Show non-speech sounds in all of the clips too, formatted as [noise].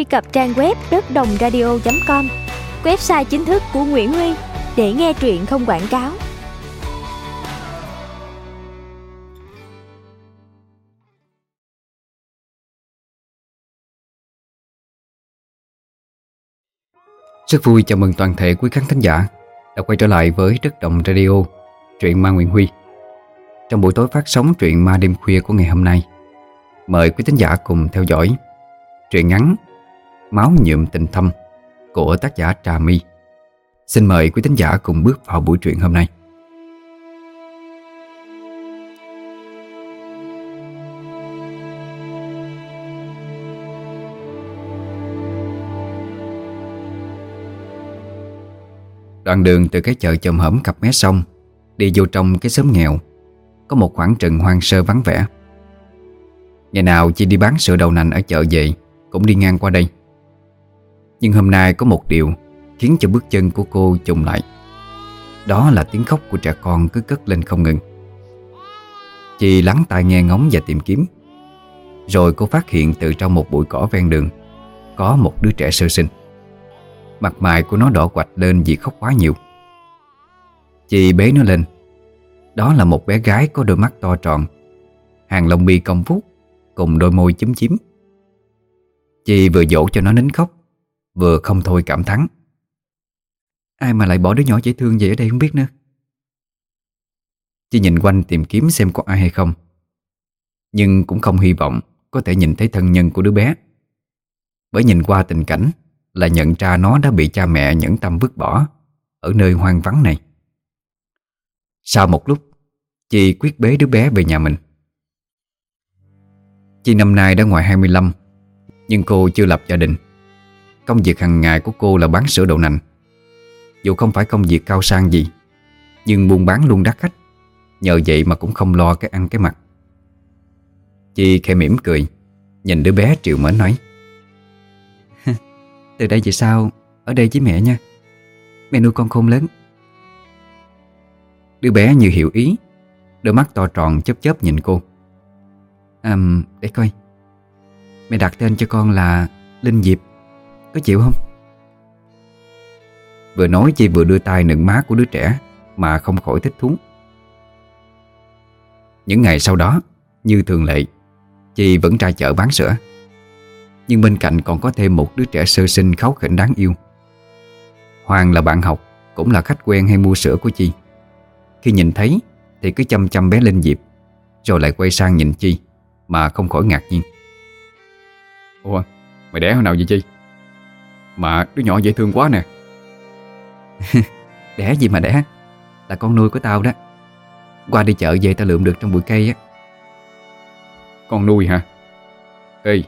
truy cập trang web đất đồng radio.com, website chính thức của Nguyễn Huy để nghe truyện không quảng cáo. Rất vui chào mừng toàn thể quý khán thính giả đã quay trở lại với Đất Đồng Radio, truyện Ma Nguyễn Huy. Trong buổi tối phát sóng truyện Ma đêm khuya của ngày hôm nay, mời quý thính giả cùng theo dõi truyện ngắn Máu nhuộm tình thâm của tác giả Trà My. Xin mời quý thính giả cùng bước vào buổi truyện hôm nay. Đoạn đường từ cái chợ chồm hởm cặp mé sông Đi vô trong cái xóm nghèo, Có một khoảng rừng hoang sơ vắng vẻ Ngày nào chị đi bán sữa đầu nành ở chợ về Cũng đi ngang qua đây nhưng hôm nay có một điều Khiến cho bước chân của cô trùng lại. Đó là tiếng khóc của trẻ con cứ cất lên không ngừng. Chị lắng tai nghe ngóng và tìm kiếm. Rồi cô phát hiện từ trong một bụi cỏ ven đường Có một đứa trẻ sơ sinh. Mặt mày của nó đỏ quạch lên vì khóc quá nhiều. Chị bế nó lên. Đó là một bé gái có đôi mắt to tròn, Hàng lông mi cong phúc Cùng đôi môi chúm chím. Chị vừa dỗ cho nó nín khóc. Vừa không thôi cảm thắng Ai mà lại bỏ đứa nhỏ dễ thương vậy ở đây không biết nữa Chị nhìn quanh tìm kiếm xem có ai hay không Nhưng cũng không hy vọng Có thể nhìn thấy thân nhân của đứa bé Bởi nhìn qua tình cảnh là nhận ra nó đã bị cha mẹ nhẫn tâm vứt bỏ ở nơi hoang vắng này. Sau một lúc, chị quyết bế đứa bé về nhà mình. Chị năm nay đã ngoài 25, nhưng cô chưa lập gia đình. Công việc hàng ngày của cô là bán sữa đậu nành. Dù không phải công việc cao sang gì, nhưng buôn bán luôn đắt khách. Nhờ vậy mà cũng không lo cái ăn cái mặc. Chị khẽ mỉm cười, nhìn đứa bé triệu mến nói. [laughs] Từ đây về sau Ở đây với mẹ nha Mẹ nuôi con khôn lớn Đứa bé như hiểu ý Đôi mắt to tròn chớp chớp nhìn cô À để coi Mẹ đặt tên cho con là Linh Diệp có chịu không? Vừa nói chị vừa đưa tay nựng má của đứa trẻ Mà không khỏi thích thú. Những ngày sau đó, Như thường lệ Chị vẫn ra chợ bán sữa. Nhưng bên cạnh còn có thêm một đứa trẻ sơ sinh kháu khỉnh đáng yêu. Hoàng là bạn học, Cũng là khách quen hay mua sữa của Chi. Khi nhìn thấy, Thì cứ chăm chăm bé lên dịp Rồi lại quay sang nhìn Chi, Mà không khỏi ngạc nhiên. Ủa, mày đẻ hồi nào vậy Chi? Mà đứa nhỏ dễ thương quá nè. [laughs] Đẻ gì mà đẻ? Là con nuôi của tao đó. Qua đi chợ về tao lượm được trong bụi cây á. Con nuôi hả? Ê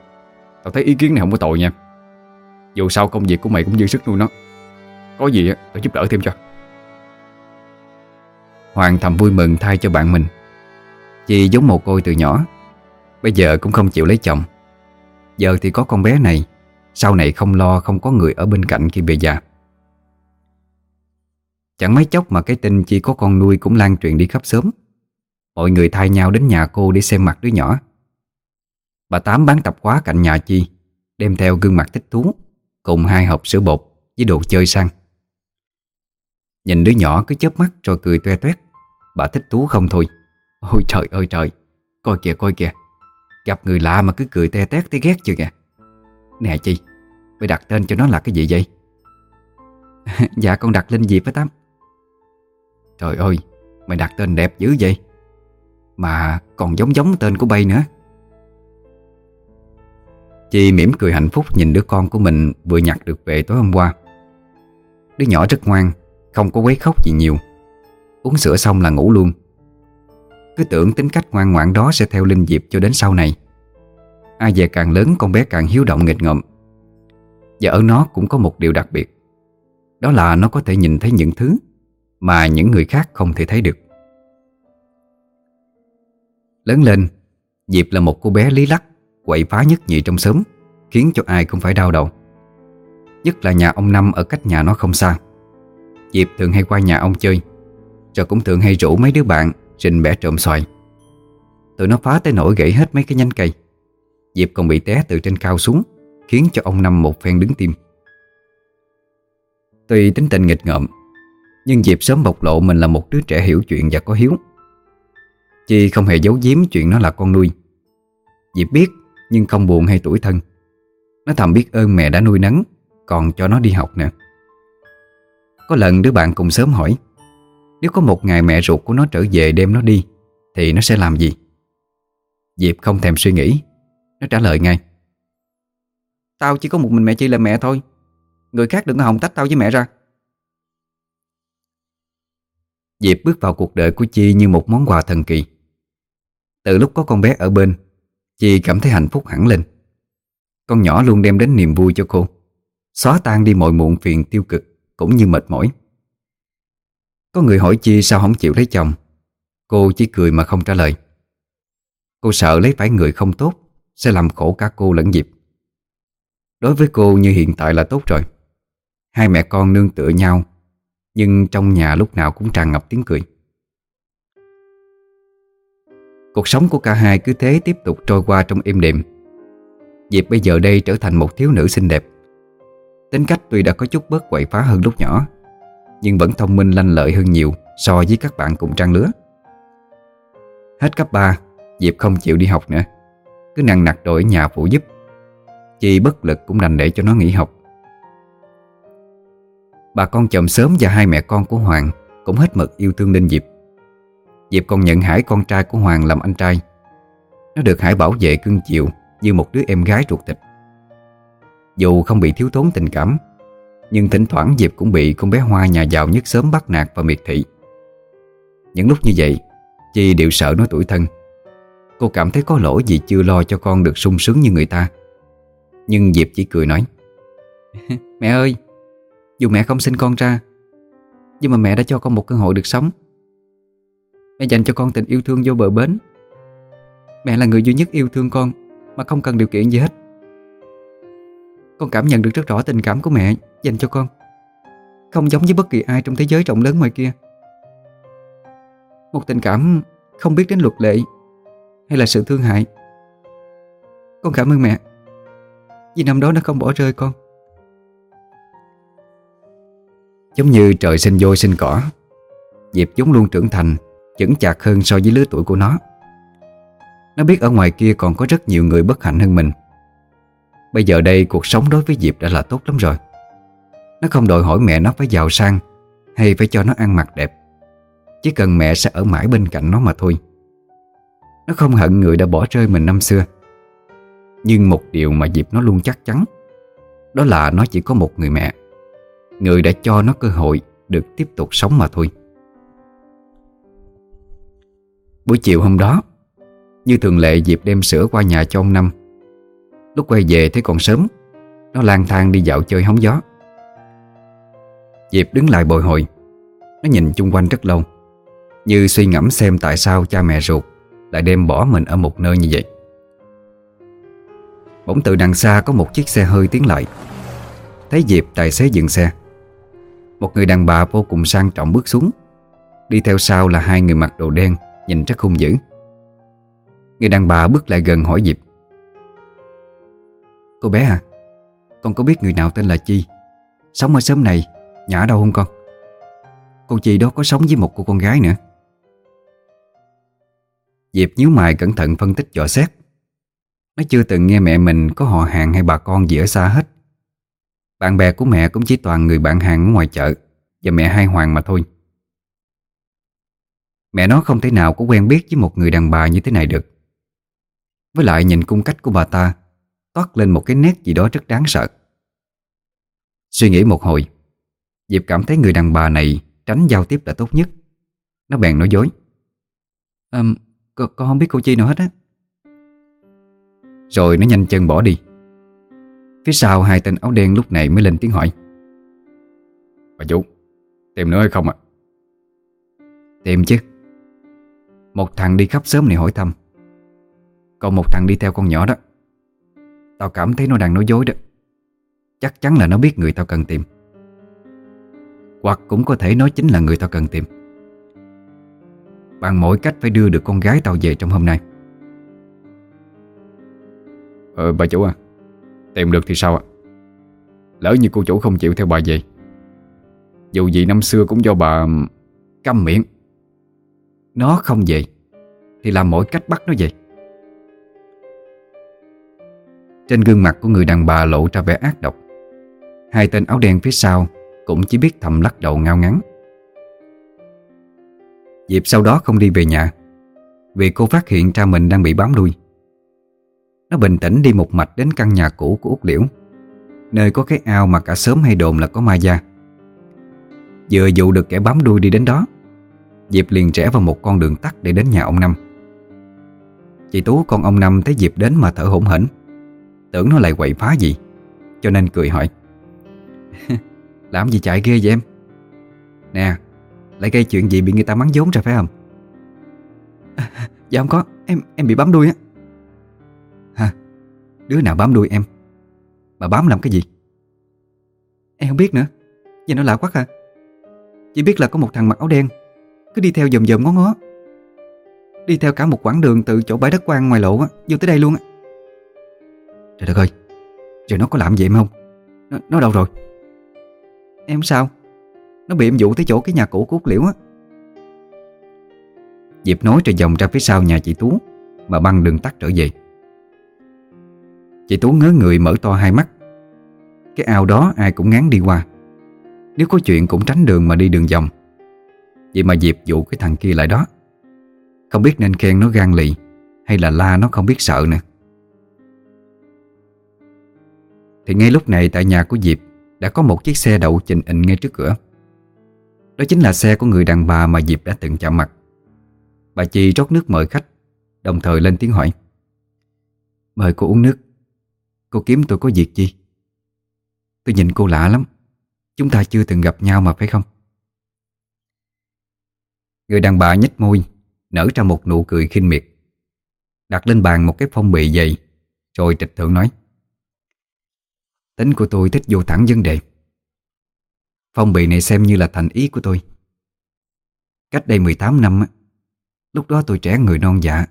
Tao thấy ý kiến này không có tội nha. Dù sao công việc của mày cũng dư sức nuôi nó. Có gì á tao giúp đỡ thêm cho. Hoàng thầm vui mừng thay cho bạn mình. Chị giống một côi từ nhỏ Bây giờ cũng không chịu lấy chồng. Giờ thì có con bé này sau này không lo, không có người ở bên cạnh khi về già. Chẳng mấy chốc mà cái tin chỉ có con nuôi cũng lan truyền đi khắp sớm Mọi người thay nhau đến nhà cô để xem mặt đứa nhỏ. Bà Tám bán tập khóa cạnh nhà Chi, Đem theo gương mặt thích thú, Cùng hai hộp sữa bột với đồ chơi sang. Nhìn đứa nhỏ cứ chớp mắt rồi cười toe toét. Bà thích thú không thôi. Ôi trời ơi trời, Coi kìa coi kìa. Gặp người lạ mà cứ cười te tét thấy ghét chưa kìa. Nè chị, Mày đặt tên cho nó là cái gì vậy? [laughs] Dạ con đặt Linh Diệp với Tám. Trời ơi Mày đặt tên đẹp dữ vậy. Mà còn giống giống tên của bay nữa. Chi mỉm cười hạnh phúc nhìn đứa con của mình vừa nhặt được về tối hôm qua. Đứa nhỏ rất ngoan, không có quấy khóc gì nhiều. Uống sữa xong là ngủ luôn. Cứ tưởng tính cách ngoan ngoãn đó sẽ theo Linh Diệp cho đến sau này. Ai về càng lớn, con bé càng hiếu động nghịch ngợm. Và ở nó cũng có một điều đặc biệt. Đó là nó có thể nhìn thấy những thứ Mà những người khác không thể thấy được. Lớn lên, Diệp là một cô bé lý lắc, Quậy phá nhất nhị trong xóm, Khiến cho ai cũng phải đau đầu. Nhất là nhà ông Năm ở cách nhà nó không xa. Diệp thường hay qua nhà ông chơi, Rồi cũng thường hay rủ mấy đứa bạn, Rình bẻ trộm xoài. Tụi nó phá tới nỗi gãy hết mấy cái nhánh cây. Diệp còn bị té từ trên cao xuống, Khiến cho ông Năm một phen đứng tim. Tuy tính tình nghịch ngợm, Nhưng Diệp sớm bộc lộ mình là một đứa trẻ hiểu chuyện và có hiếu. Chi không hề giấu giếm chuyện nó là con nuôi. Diệp biết, nhưng không buồn hay tuổi thân. Nó thầm biết ơn mẹ đã nuôi nấng Còn cho nó đi học nè. Có lần đứa bạn cùng sớm hỏi, Nếu có một ngày mẹ ruột của nó trở về đem nó đi, Thì nó sẽ làm gì? Diệp không thèm suy nghĩ. Nó trả lời ngay. Tao chỉ có một mình mẹ Chi là mẹ thôi. Người khác đừng có hòng tách tao với mẹ ra. Diệp bước vào cuộc đời của Chi như một món quà thần kỳ. Từ lúc có con bé ở bên Chi cảm thấy hạnh phúc hẳn lên. Con nhỏ luôn đem đến niềm vui cho cô. Xóa tan đi mọi muộn phiền tiêu cực Cũng như mệt mỏi. Có người hỏi Chi sao không chịu lấy chồng. Cô chỉ cười mà không trả lời. Cô sợ lấy phải người không tốt sẽ làm khổ cả cô lẫn Diệp Đối với cô như hiện tại là tốt rồi. Hai mẹ con nương tựa nhau, Nhưng trong nhà lúc nào cũng tràn ngập tiếng cười. Cuộc sống của cả hai cứ thế tiếp tục trôi qua trong êm đềm. Diệp bây giờ đây trở thành một thiếu nữ xinh đẹp. Tính cách tuy đã có chút bớt quậy phá hơn lúc nhỏ, Nhưng vẫn thông minh lanh lợi hơn nhiều So với các bạn cùng trang lứa. Hết cấp 3 Diệp không chịu đi học nữa. Cứ nặng nặc đổi nhà phụ giúp. Chị bất lực cũng đành để cho nó nghỉ học. Bà con chồng sớm và hai mẹ con của Hoàng Cũng hết mực yêu thương Đinh Diệp. Diệp còn nhận Hải con trai của Hoàng làm anh trai. Nó được Hải bảo vệ cưng chiều Như một đứa em gái ruột thịt. Dù không bị thiếu thốn tình cảm, Nhưng thỉnh thoảng Diệp cũng bị con bé Hoa nhà giàu nhất sớm bắt nạt và miệt thị. Những lúc như vậy, Chi đều sợ nó tuổi thân. Cô cảm thấy có lỗi vì chưa lo cho con được sung sướng như người ta. Nhưng Diệp chỉ cười nói, [laughs] Mẹ ơi, Dù mẹ không sinh con ra, Nhưng mà mẹ đã cho con một cơ hội được sống. Mẹ dành cho con tình yêu thương vô bờ bến. Mẹ là người duy nhất yêu thương con Mà không cần điều kiện gì hết. Con cảm nhận được rất rõ tình cảm của mẹ Dành cho con, Không giống với bất kỳ ai trong thế giới rộng lớn ngoài kia. Một tình cảm không biết đến luật lệ hay là sự thương hại? Con cảm ơn mẹ. Vì năm đó nó không bỏ rơi con. Giống như trời sinh vôi sinh cỏ Diệp chúng luôn trưởng thành, Chững chạc hơn so với lứa tuổi của nó. Nó biết ở ngoài kia còn có rất nhiều người bất hạnh hơn mình. Bây giờ đây cuộc sống đối với Diệp đã là tốt lắm rồi. Nó không đòi hỏi mẹ nó phải giàu sang Hay phải cho nó ăn mặc đẹp. Chỉ cần mẹ sẽ ở mãi bên cạnh nó mà thôi. Nó không hận người đã bỏ rơi mình năm xưa. Nhưng một điều mà Diệp nó luôn chắc chắn, Đó là nó chỉ có một người mẹ. Người đã cho nó cơ hội được tiếp tục sống mà thôi. Buổi chiều hôm đó, Như thường lệ Diệp đem sữa qua nhà cho ông Năm. Lúc quay về thấy còn sớm, Nó lang thang đi dạo chơi hóng gió. Diệp đứng lại bồi hồi. Nó nhìn chung quanh rất lâu, Như suy ngẫm xem tại sao cha mẹ ruột lại đem bỏ mình ở một nơi như vậy. Bỗng từ đằng xa có một chiếc xe hơi tiến lại. Thấy Diệp tài xế dừng xe. Một người đàn bà vô cùng sang trọng bước xuống. Đi theo sau là hai người mặc đồ đen, Nhìn rất hung dữ. Người đàn bà bước lại gần hỏi Diệp. Cô bé à Con có biết người nào tên là Chi? Sống ở sớm này Nhà ở đâu không con? Cô Chi đó có sống với một cô con gái nữa. Diệp nhíu mày cẩn thận phân tích dò xét. Nó chưa từng nghe mẹ mình có họ hàng hay bà con gì ở xa hết. Bạn bè của mẹ cũng chỉ toàn người bạn hàng ở ngoài chợ Và mẹ hai Hoàng mà thôi. Mẹ nó không thể nào có quen biết với một người đàn bà như thế này được. Với lại nhìn cung cách của bà ta Toát lên một cái nét gì đó rất đáng sợ. Suy nghĩ một hồi Diệp cảm thấy người đàn bà này Tránh giao tiếp là tốt nhất. Nó bèn nói dối. À, con, con không biết cô Chi nào hết á. Rồi nó nhanh chân bỏ đi. Phía sau hai tên áo đen lúc này mới lên tiếng hỏi. Bà chú Tìm nữa hay không ạ? Tìm chứ. Một thằng đi khắp sớm này hỏi thăm. Còn một thằng đi theo con nhỏ đó. Tao cảm thấy nó đang nói dối đó. Chắc chắn là nó biết người tao cần tìm. Hoặc cũng có thể nó chính là người tao cần tìm. Bằng mọi cách phải đưa được con gái tao về trong hôm nay. Ờ bà chủ à Tìm được thì sao ạ? Lỡ như cô chủ không chịu theo bà về, Dù gì năm xưa cũng do bà Câm miệng. Nó không về, Thì làm mỗi cách bắt nó về. Trên gương mặt của người đàn bà lộ ra vẻ ác độc. Hai tên áo đen phía sau Cũng chỉ biết thầm lắc đầu ngao ngắn. Diệp sau đó không đi về nhà, Vì cô phát hiện ra mình đang bị bám đuôi Nó bình tĩnh đi một mạch đến căn nhà cũ của Út Liễu, Nơi có cái ao mà cả sớm hay đồn là có ma gia. Vừa dụ được kẻ bám đuôi đi đến đó, Diệp liền rẽ vào một con đường tắt để đến nhà ông Năm. Chị Tú con ông Năm thấy Diệp đến mà thở hổn hển, Tưởng nó lại quậy phá gì, Cho nên cười hỏi, [laughs] Làm gì chạy ghê vậy em? Nè lại gây chuyện gì bị người ta mắng vốn ra phải không? À, Dạ không có Em em bị bám đuôi á. Hả? Đứa nào bám đuôi em? Mà bám làm cái gì? Em không biết nữa. Vậy nó lạ quá hả? Chỉ biết là có một thằng mặc áo đen Cứ đi theo dòm dòm ngó ngó. Đi theo cả một quãng đường từ chỗ bãi đất quan ngoài lộ á Vô tới đây luôn á. Trời đất ơi Trời nó có làm gì em không? Nó, nó đâu rồi? Em sao? Nó bị em dụ tới chỗ cái nhà cũ của Út Liễu á. Diệp nói rồi vòng ra phía sau nhà chị Tú, Mà băng đường tắt trở về. Chị Tú ngớ người mở to hai mắt. Cái ao đó ai cũng ngán đi qua. Nếu có chuyện cũng tránh đường mà đi đường vòng. Vậy mà Diệp dụ cái thằng kia lại đó. Không biết nên khen nó gan lì, Hay là la nó không biết sợ nè. Thì ngay lúc này tại nhà của Diệp Đã có một chiếc xe đậu trình ịnh ngay trước cửa. Đó chính là xe của người đàn bà mà Diệp đã từng chạm mặt. Bà Chi rót nước mời khách, Đồng thời lên tiếng hỏi. Mời cô uống nước. Cô kiếm tôi có việc chi? Tôi nhìn cô lạ lắm. Chúng ta chưa từng gặp nhau mà phải không? Người đàn bà nhếch môi, Nở ra một nụ cười khinh miệt. Đặt lên bàn một cái phong bì dày, Rồi trịch thượng nói. Tính của tôi thích vô thẳng vấn đề. Phong bì này xem như là thành ý của tôi. Cách đây 18 năm Lúc đó tôi trẻ người non dạ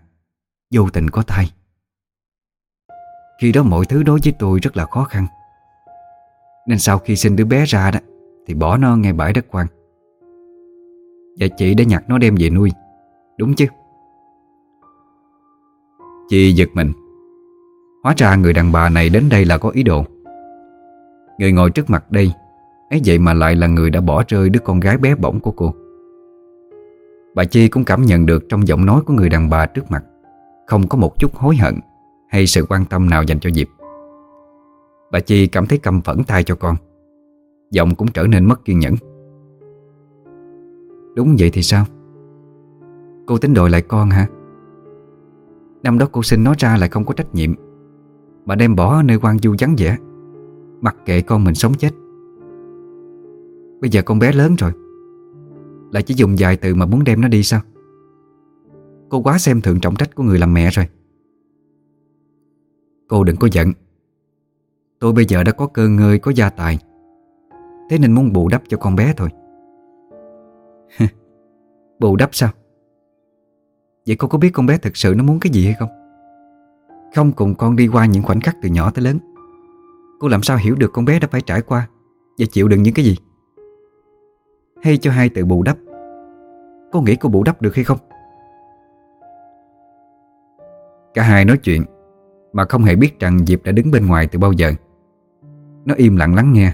Vô tình có thai. Khi đó mọi thứ đối với tôi rất là khó khăn. Nên sau khi sinh đứa bé ra đó, Thì bỏ nó ngay bãi đất quan Và chị đã nhặt nó đem về nuôi, Đúng chứ? Chị giật mình. Hóa ra người đàn bà này đến đây là có ý đồ. Người ngồi trước mặt đây ấy vậy mà lại là người đã bỏ rơi đứa con gái bé bỏng của cô. Bà Chi cũng cảm nhận được trong giọng nói của người đàn bà trước mặt, Không có một chút hối hận Hay sự quan tâm nào dành cho Diệp. Bà Chi cảm thấy căm phẫn thay cho con. Giọng cũng trở nên mất kiên nhẫn. Đúng vậy thì sao? Cô tính đòi lại con hả? Năm đó cô sinh nó ra lại không có trách nhiệm, Mà đem bỏ ở nơi quan du vắng vẻ, Mặc kệ con mình sống chết. Bây giờ con bé lớn rồi. Lại chỉ dùng vài từ mà muốn đem nó đi sao? Cô quá xem thường trọng trách của người làm mẹ rồi. Cô đừng có giận. Tôi bây giờ đã có cơ ngơi, Có gia tài. Thế nên muốn bù đắp cho con bé thôi. [laughs] Bù đắp sao? Vậy cô có biết con bé thực sự nó muốn cái gì hay không? Không cùng con đi qua những khoảnh khắc từ nhỏ tới lớn. Cô làm sao hiểu được con bé đã phải trải qua Và chịu đựng những cái gì? Hay cho hai từ bù đắp. Cô nghĩ cô bù đắp được hay không? Cả hai nói chuyện, Mà không hề biết rằng Diệp đã đứng bên ngoài từ bao giờ. Nó im lặng lắng nghe,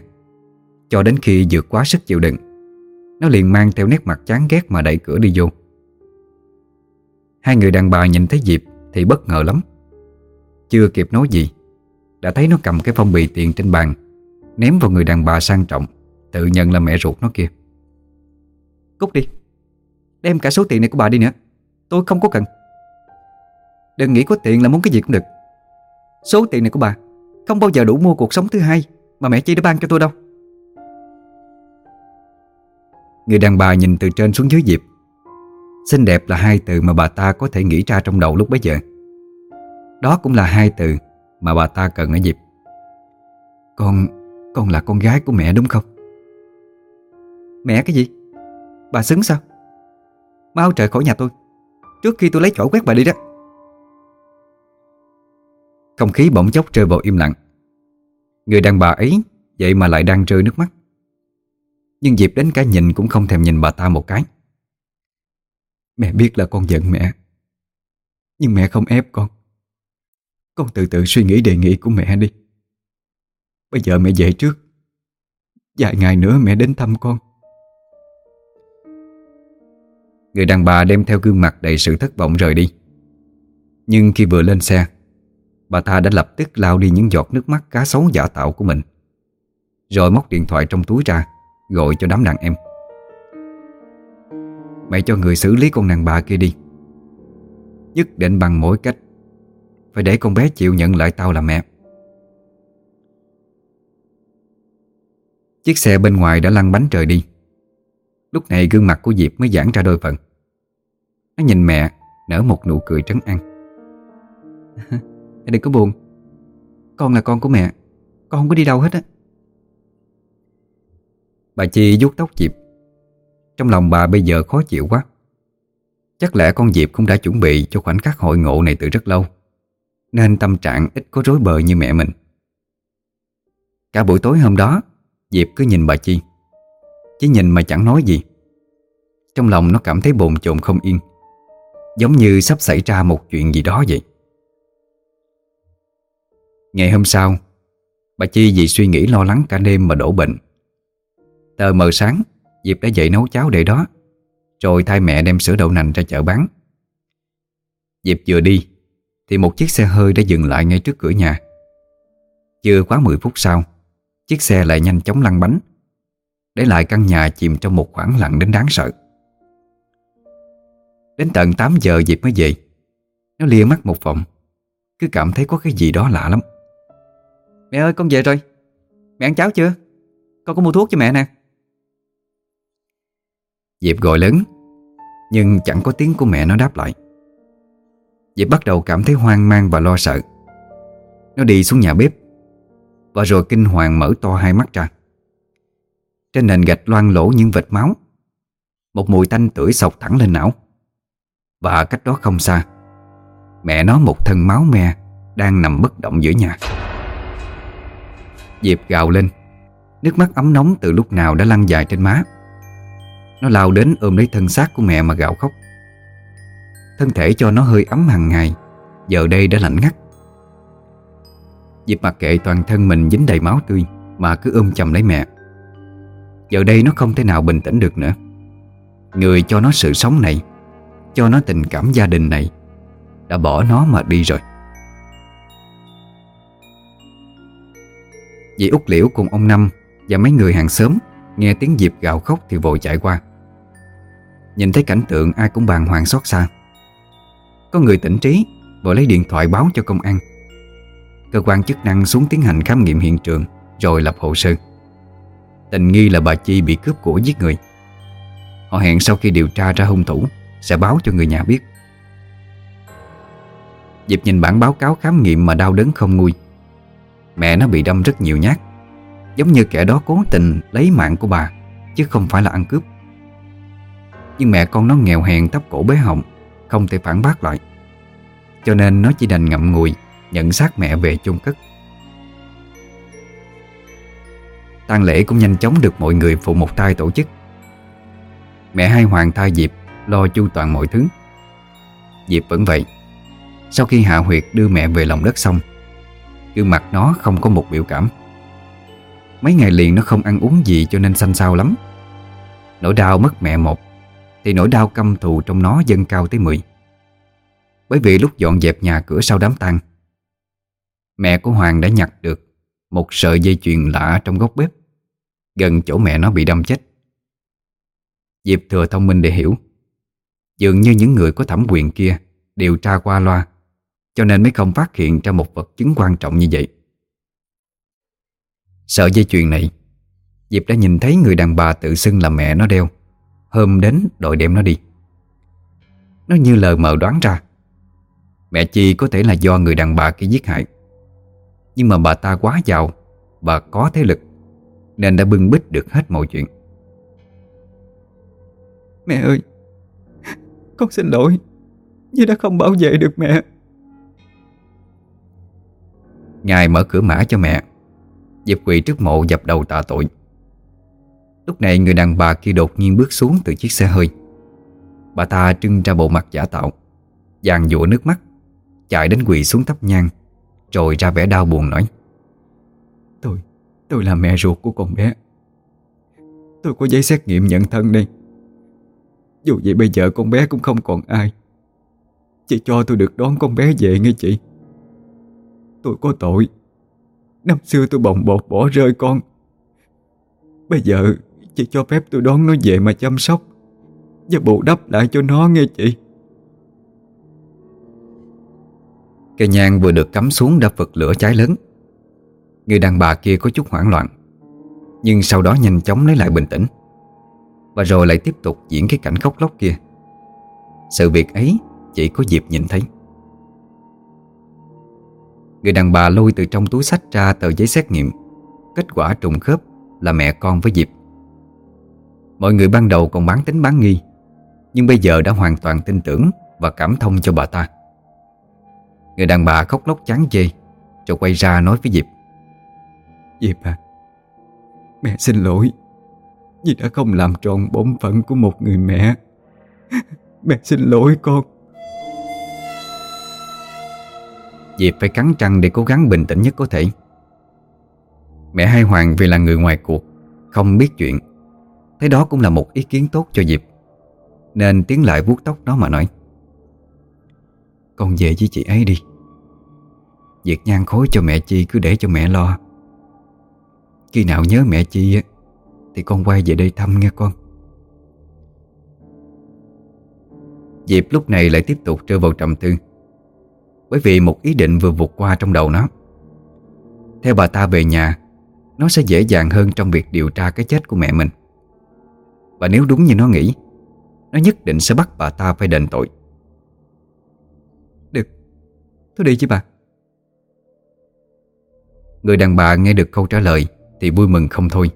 Cho đến khi vượt quá sức chịu đựng. Nó liền mang theo nét mặt chán ghét mà đẩy cửa đi vô. Hai người đàn bà nhìn thấy Diệp Thì bất ngờ lắm. Chưa kịp nói gì, Đã thấy nó cầm cái phong bì tiền trên bàn, Ném vào người đàn bà sang trọng, Tự nhận là mẹ ruột nó kia. Cút đi. Đem cả số tiền này của bà đi nữa. Tôi không có cần. Đừng nghĩ có tiền là muốn cái gì cũng được. Số tiền này của bà Không bao giờ đủ mua cuộc sống thứ hai Mà mẹ Chi đã ban cho tôi đâu. Người đàn bà nhìn từ trên xuống dưới Diệp Xinh đẹp là hai từ mà bà ta có thể nghĩ ra trong đầu lúc bấy giờ. Đó cũng là hai từ mà bà ta cần ở Diệp Con, con là con gái của mẹ đúng không? Mẹ cái gì? Bà xứng sao? Mau trời khỏi nhà tôi. Trước khi tôi lấy chỗ quét bà đi đó. Không khí bỗng chốc rơi vào im lặng. Người đàn bà ấy Vậy mà lại đang rơi nước mắt. Nhưng Diệp đến cả nhìn cũng không thèm nhìn bà ta một cái. Mẹ biết là con giận mẹ. Nhưng mẹ không ép con. Con từ từ suy nghĩ đề nghị của mẹ đi. Bây giờ mẹ về trước. Vài ngày nữa mẹ đến thăm con. Người đàn bà đem theo gương mặt đầy sự thất vọng rời đi. Nhưng khi vừa lên xe, Bà ta đã lập tức lao đi những giọt nước mắt cá sấu giả tạo của mình, Rồi móc điện thoại trong túi ra, Gọi cho đám đàn em. Mày cho người xử lý con nàng bà kia đi. Nhất định bằng mỗi cách, Phải để con bé chịu nhận lại tao là mẹ. Chiếc xe bên ngoài đã lăn bánh trời đi. Lúc này gương mặt của Diệp mới giãn ra đôi phần. Nó nhìn mẹ Nở một nụ cười trấn an. Mẹ [laughs] đừng có buồn. Con là con của mẹ. Con không có đi đâu hết á. Bà Chi vuốt tóc Diệp. Trong lòng bà bây giờ khó chịu quá. Chắc lẽ con Diệp cũng đã chuẩn bị Cho khoảnh khắc hội ngộ này từ rất lâu Nên tâm trạng ít có rối bời như mẹ mình. Cả buổi tối hôm đó Diệp cứ nhìn bà Chi Chỉ nhìn mà chẳng nói gì. Trong lòng nó cảm thấy bồn chồn không yên Giống như sắp xảy ra một chuyện gì đó vậy. Ngày hôm sau, Bà Chi vì suy nghĩ lo lắng cả đêm mà đổ bệnh. Tờ mờ sáng, Diệp đã dậy nấu cháo để đó, Rồi thay mẹ đem sữa đậu nành ra chợ bán. Diệp vừa đi, Thì một chiếc xe hơi đã dừng lại ngay trước cửa nhà. Chưa quá 10 phút sau, Chiếc xe lại nhanh chóng lăn bánh, Để lại căn nhà chìm trong một khoảng lặng đến đáng sợ. Đến tận 8 giờ Diệp mới về. Nó lia mắt một vòng. Cứ cảm thấy có cái gì đó lạ lắm. Mẹ ơi, con về rồi. Mẹ ăn cháo chưa? Con có mua thuốc cho mẹ nè. Diệp gọi lớn, Nhưng chẳng có tiếng của mẹ nó đáp lại. Diệp bắt đầu cảm thấy hoang mang và lo sợ. Nó đi xuống nhà bếp Và rồi kinh hoàng mở to hai mắt ra. Trên nền gạch loang lỗ những vệt máu. Một mùi tanh tưởi sọc thẳng lên não. Và cách đó không xa, Mẹ nó một thân máu me Đang nằm bất động giữa nhà. Diệp gào lên, Nước mắt ấm nóng từ lúc nào đã lăn dài trên má. Nó lao đến ôm lấy thân xác của mẹ mà gào khóc. Thân thể cho nó hơi ấm hàng ngày, Giờ đây đã lạnh ngắt. Diệp mặc kệ toàn thân mình dính đầy máu tươi Mà cứ ôm chầm lấy mẹ. Giờ đây nó không thể nào bình tĩnh được nữa. Người cho nó sự sống này cho nó tình cảm gia đình này. Đã bỏ nó mà đi rồi. Dì Út Liễu cùng ông Năm Và mấy người hàng xóm Nghe tiếng Diệp gào khóc thì vội chạy qua. Nhìn thấy cảnh tượng ai cũng bàng hoàng xót xa. Có người tỉnh trí, Vội lấy điện thoại báo cho công an. Cơ quan chức năng xuống tiến hành khám nghiệm hiện trường, Rồi lập hồ sơ. Tình nghi là bà Chi bị cướp của giết người. Họ hẹn sau khi điều tra ra hung thủ. Sẽ báo cho người nhà biết. Diệp nhìn bản báo cáo khám nghiệm mà đau đớn không nguôi. Mẹ nó bị đâm rất nhiều nhát, Giống như kẻ đó cố tình lấy mạng của bà, Chứ không phải là ăn cướp. Nhưng mẹ con nó nghèo hèn tóc cổ bé họng Không thể phản bác lại. Cho nên nó chỉ đành ngậm ngùi, Nhận xác mẹ về chôn cất. Tang lễ cũng nhanh chóng được mọi người phụ một tay tổ chức. Mẹ hai hoàng thai Diệp Lo chu toàn mọi thứ. Diệp vẫn vậy. Sau khi Hạ Huyệt đưa mẹ về lòng đất xong, Gương mặt nó không có một biểu cảm. Mấy ngày liền nó không ăn uống gì cho nên xanh xao lắm. Nỗi đau mất mẹ một, Thì nỗi đau căm thù trong nó dâng cao tới mười. Bởi vì lúc dọn dẹp nhà cửa sau đám tang, Mẹ của Hoàng đã nhặt được Một sợi dây chuyền lạ trong góc bếp, Gần chỗ mẹ nó bị đâm chết. Diệp thừa thông minh để hiểu. Dường như những người có thẩm quyền kia Điều tra qua loa, cho nên mới không phát hiện ra một vật chứng quan trọng như vậy. Sợ dây chuyền này, Diệp đã nhìn thấy người đàn bà tự xưng là mẹ nó đeo. Hôm đến, đội đem nó đi. Nó như lờ mờ đoán ra. Mẹ Chi có thể là do người đàn bà kia giết hại. Nhưng mà bà ta quá giàu Và có thế lực, Nên đã bưng bít được hết mọi chuyện. Mẹ ơi con xin lỗi. Vì đã không bảo vệ được mẹ. Ngài mở cửa mã cho mẹ. Diệp quỳ trước mộ dập đầu tạ tội. Lúc này người đàn bà kia đột nhiên bước xuống từ chiếc xe hơi. Bà ta trưng ra bộ mặt giả tạo Giàn dụa nước mắt Chạy đến quỳ xuống thắp nhang Rồi ra vẻ đau buồn nói Tôi, tôi là mẹ ruột của con bé. Tôi có giấy xét nghiệm nhận thân đây. Dù vậy bây giờ con bé cũng không còn ai. Chị cho tôi được đón con bé về nghe chị. Tôi có tội. Năm xưa tôi bồng bột bỏ rơi con. Bây giờ chị cho phép tôi đón nó về mà chăm sóc. Và bù đắp lại cho nó nghe chị. Cây nhang vừa được cắm xuống đã vật lửa cháy lớn. Người đàn bà kia có chút hoảng loạn, Nhưng sau đó nhanh chóng lấy lại bình tĩnh. Và rồi lại tiếp tục diễn cái cảnh khóc lóc kia. Sự việc ấy chỉ có Diệp nhìn thấy. Người đàn bà lôi từ trong túi sách ra tờ giấy xét nghiệm. Kết quả trùng khớp là mẹ con với Diệp. Mọi người ban đầu còn bán tính bán nghi, Nhưng bây giờ đã hoàn toàn tin tưởng Và cảm thông cho bà ta. Người đàn bà khóc lóc chán chê, Rồi quay ra nói với Diệp. Diệp à Mẹ xin lỗi. Vì đã không làm tròn bổn phận của một người mẹ. [laughs] Mẹ xin lỗi con. Diệp phải cắn răng để cố gắng bình tĩnh nhất có thể. Mẹ hai Hoàng vì là người ngoài cuộc, Không biết chuyện. Thế đó cũng là một ý kiến tốt cho Diệp Nên tiến lại vuốt tóc nó mà nói. Con về với chị ấy đi. Việc nhan khối cho mẹ Chi cứ để cho mẹ lo. Khi nào nhớ mẹ Chi thì con quay về đây thăm nghe con. Diệp lúc này lại tiếp tục rơi vào trầm tư, Bởi vì một ý định vừa vụt qua trong đầu nó. Theo bà ta về nhà, Nó sẽ dễ dàng hơn trong việc điều tra cái chết của mẹ mình. Và nếu đúng như nó nghĩ, Nó nhất định sẽ bắt bà ta phải đền tội. Được, Tôi đi chứ bà. Người đàn bà nghe được câu trả lời Thì vui mừng không thôi.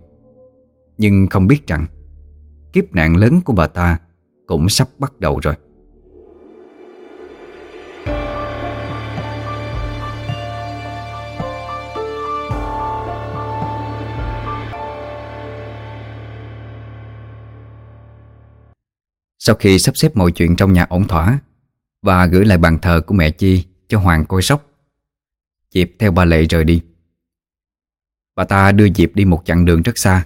Nhưng không biết rằng, Kiếp nạn lớn của bà ta Cũng sắp bắt đầu rồi. Sau khi sắp xếp mọi chuyện trong nhà ổn thỏa Và gửi lại bàn thờ của mẹ Chi Cho Hoàng coi sóc Diệp theo bà Lệ rời đi. Bà ta đưa Diệp đi một chặng đường rất xa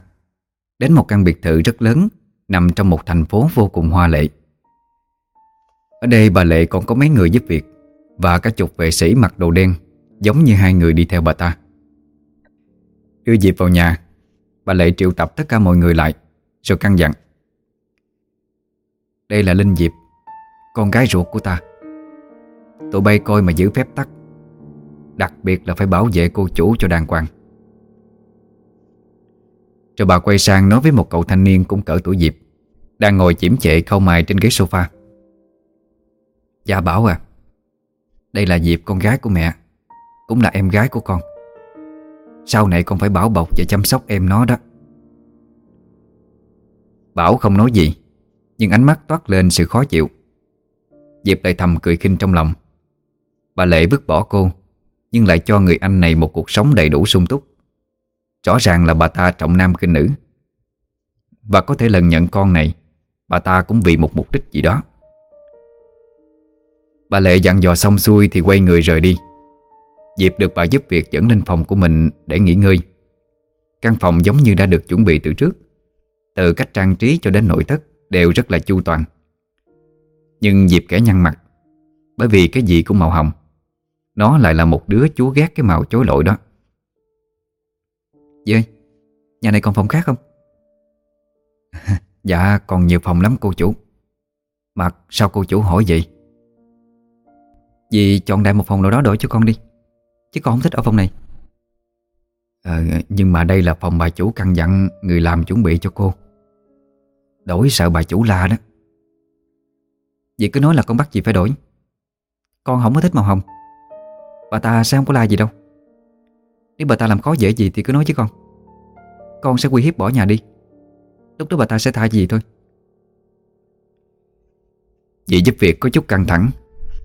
Đến một căn biệt thự rất lớn, Nằm trong một thành phố vô cùng hoa lệ. Ở đây bà Lệ còn có mấy người giúp việc Và cả chục vệ sĩ mặc đồ đen, Giống như hai người đi theo bà ta. Đưa Diệp vào nhà, Bà Lệ triệu tập tất cả mọi người lại, Rồi căn dặn, Đây là Linh Diệp, Con gái ruột của ta. Tụi bay coi mà giữ phép tắc, Đặc biệt là phải bảo vệ cô chủ cho đàng hoàng rồi bà quay sang nói với một cậu thanh niên cũng cỡ tuổi Diệp, Đang ngồi chiếm chệ khâu mài trên ghế sofa. Dạ Bảo à Đây là Diệp, con gái của mẹ, Cũng là em gái của con. Sau này con phải bảo bọc và chăm sóc em nó đó. Bảo không nói gì, Nhưng ánh mắt toát lên sự khó chịu. Diệp lại thầm cười khinh trong lòng. Bà Lệ vứt bỏ cô, Nhưng lại cho người anh này một cuộc sống đầy đủ sung túc. Rõ ràng là bà ta trọng nam khinh nữ. Và có thể lần nhận con này, Bà ta cũng vì một mục đích gì đó. Bà Lệ dặn dò xong xuôi thì quay người rời đi. Diệp được bà giúp việc dẫn lên phòng của mình để nghỉ ngơi. Căn phòng giống như đã được chuẩn bị từ trước. Từ cách trang trí cho đến nội thất đều rất là chu toàn. Nhưng Diệp kẻ nhăn mặt, Bởi vì cái gì cũng màu hồng. Nó lại là một đứa chúa ghét cái màu chối lỗi đó. Dì ơi Nhà này còn phòng khác không? [laughs] Dạ còn nhiều phòng lắm cô chủ. Mà sao cô chủ hỏi vậy? Dì chọn đại một phòng nào đó đổi cho con đi Chứ con không thích ở phòng này. À, Nhưng mà đây là phòng bà chủ căn dặn Người làm chuẩn bị cho cô. Đổi sợ bà chủ la đó. Dì cứ nói là con bắt dì phải đổi. Con không có thích màu hồng. Bà ta sẽ không có la gì đâu nếu bà ta làm khó dễ gì thì cứ nói với con. Con sẽ quy hiếp bỏ nhà đi. Lúc đó bà ta sẽ tha gì thôi. Dì giúp việc có chút căng thẳng,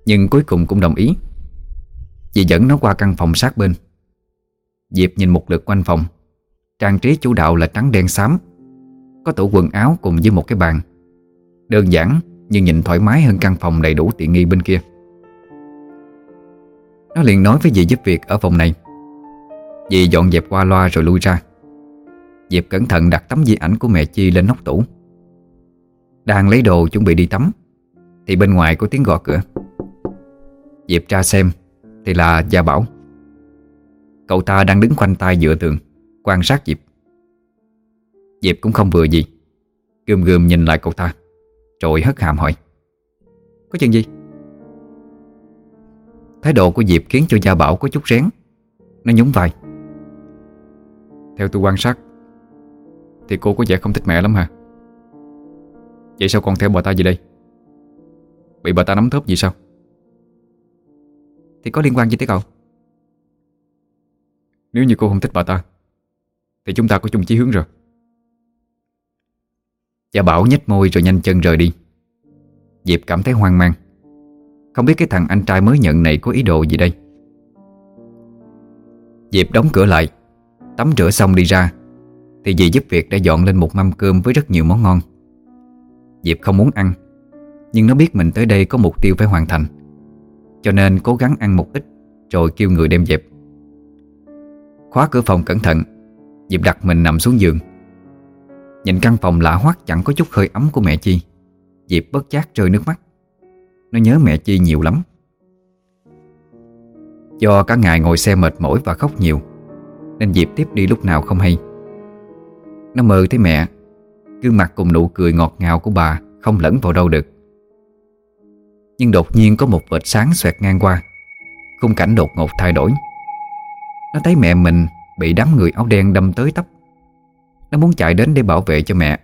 Nhưng cuối cùng cũng đồng ý. Dì dẫn nó qua căn phòng sát bên. Diệp nhìn một lượt quanh phòng. Trang trí chủ đạo là trắng đen xám, Có tủ quần áo cùng với một cái bàn. Đơn giản, nhưng nhìn thoải mái hơn căn phòng đầy đủ tiện nghi bên kia. Nó liền nói với dì giúp việc ở phòng này. Dì dọn dẹp qua loa rồi lui ra. Diệp cẩn thận đặt tấm di ảnh của mẹ Chi lên nóc tủ. Đang lấy đồ chuẩn bị đi tắm, Thì bên ngoài có tiếng gõ cửa. Diệp ra xem, Thì là Gia Bảo. Cậu ta đang đứng khoanh tay dựa tường, Quan sát Diệp. Diệp cũng không vừa gì, Gườm gườm nhìn lại cậu ta, Rồi hất hàm hỏi. Có chuyện gì? Thái độ của Diệp khiến cho Gia Bảo có chút rén, Nó nhún vai. Theo tôi quan sát Thì cô có vẻ không thích mẹ lắm hả? Vậy sao còn theo bà ta gì đây? Bị bà ta nắm thớp gì sao? Thì có liên quan gì tới cậu? Nếu như cô không thích bà ta Thì chúng ta có chung chí hướng rồi. Gia Bảo nhếch môi rồi nhanh chân rời đi. Diệp cảm thấy hoang mang. Không biết cái thằng anh trai mới nhận này có ý đồ gì đây? Diệp đóng cửa lại Tắm rửa xong đi ra, Thì dì giúp việc đã dọn lên một mâm cơm với rất nhiều món ngon. Diệp không muốn ăn, Nhưng nó biết mình tới đây có mục tiêu phải hoàn thành, Cho nên cố gắng ăn một ít Rồi kêu người đem dẹp. Khóa cửa phòng cẩn thận, Diệp đặt mình nằm xuống giường. Nhìn căn phòng lạ hoắc chẳng có chút hơi ấm của mẹ Chi, Diệp bất giác rơi nước mắt. Nó nhớ mẹ Chi nhiều lắm. Do cả ngày ngồi xe mệt mỏi và khóc nhiều nên Diệp tiếp đi lúc nào không hay. Nó mơ thấy mẹ Gương mặt cùng nụ cười ngọt ngào của bà Không lẫn vào đâu được. Nhưng đột nhiên có một vệt sáng xoẹt ngang qua Khung cảnh đột ngột thay đổi. Nó thấy mẹ mình Bị đám người áo đen đâm tới tấp Nó muốn chạy đến để bảo vệ cho mẹ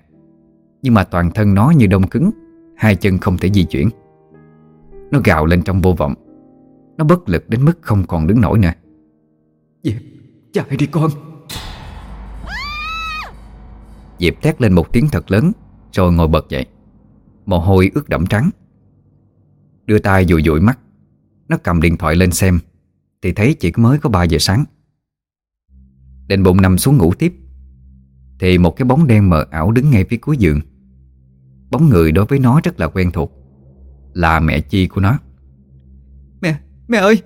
Nhưng mà toàn thân nó như đông cứng Hai chân không thể di chuyển. Nó gào lên trong vô vọng. Nó bất lực đến mức không còn đứng nổi nữa. Diệp, chạy đi con. [laughs] Diệp thét lên một tiếng thật lớn Rồi ngồi bật dậy. Mồ hôi ướt đẫm trắng. Đưa tay dụi dụi mắt. Nó cầm điện thoại lên xem Thì thấy chỉ mới có 3 giờ sáng. Định bụng nằm xuống ngủ tiếp Thì một cái bóng đen mờ ảo đứng ngay phía cuối giường. Bóng người đối với nó rất là quen thuộc Là mẹ Chi của nó. Mẹ, mẹ ơi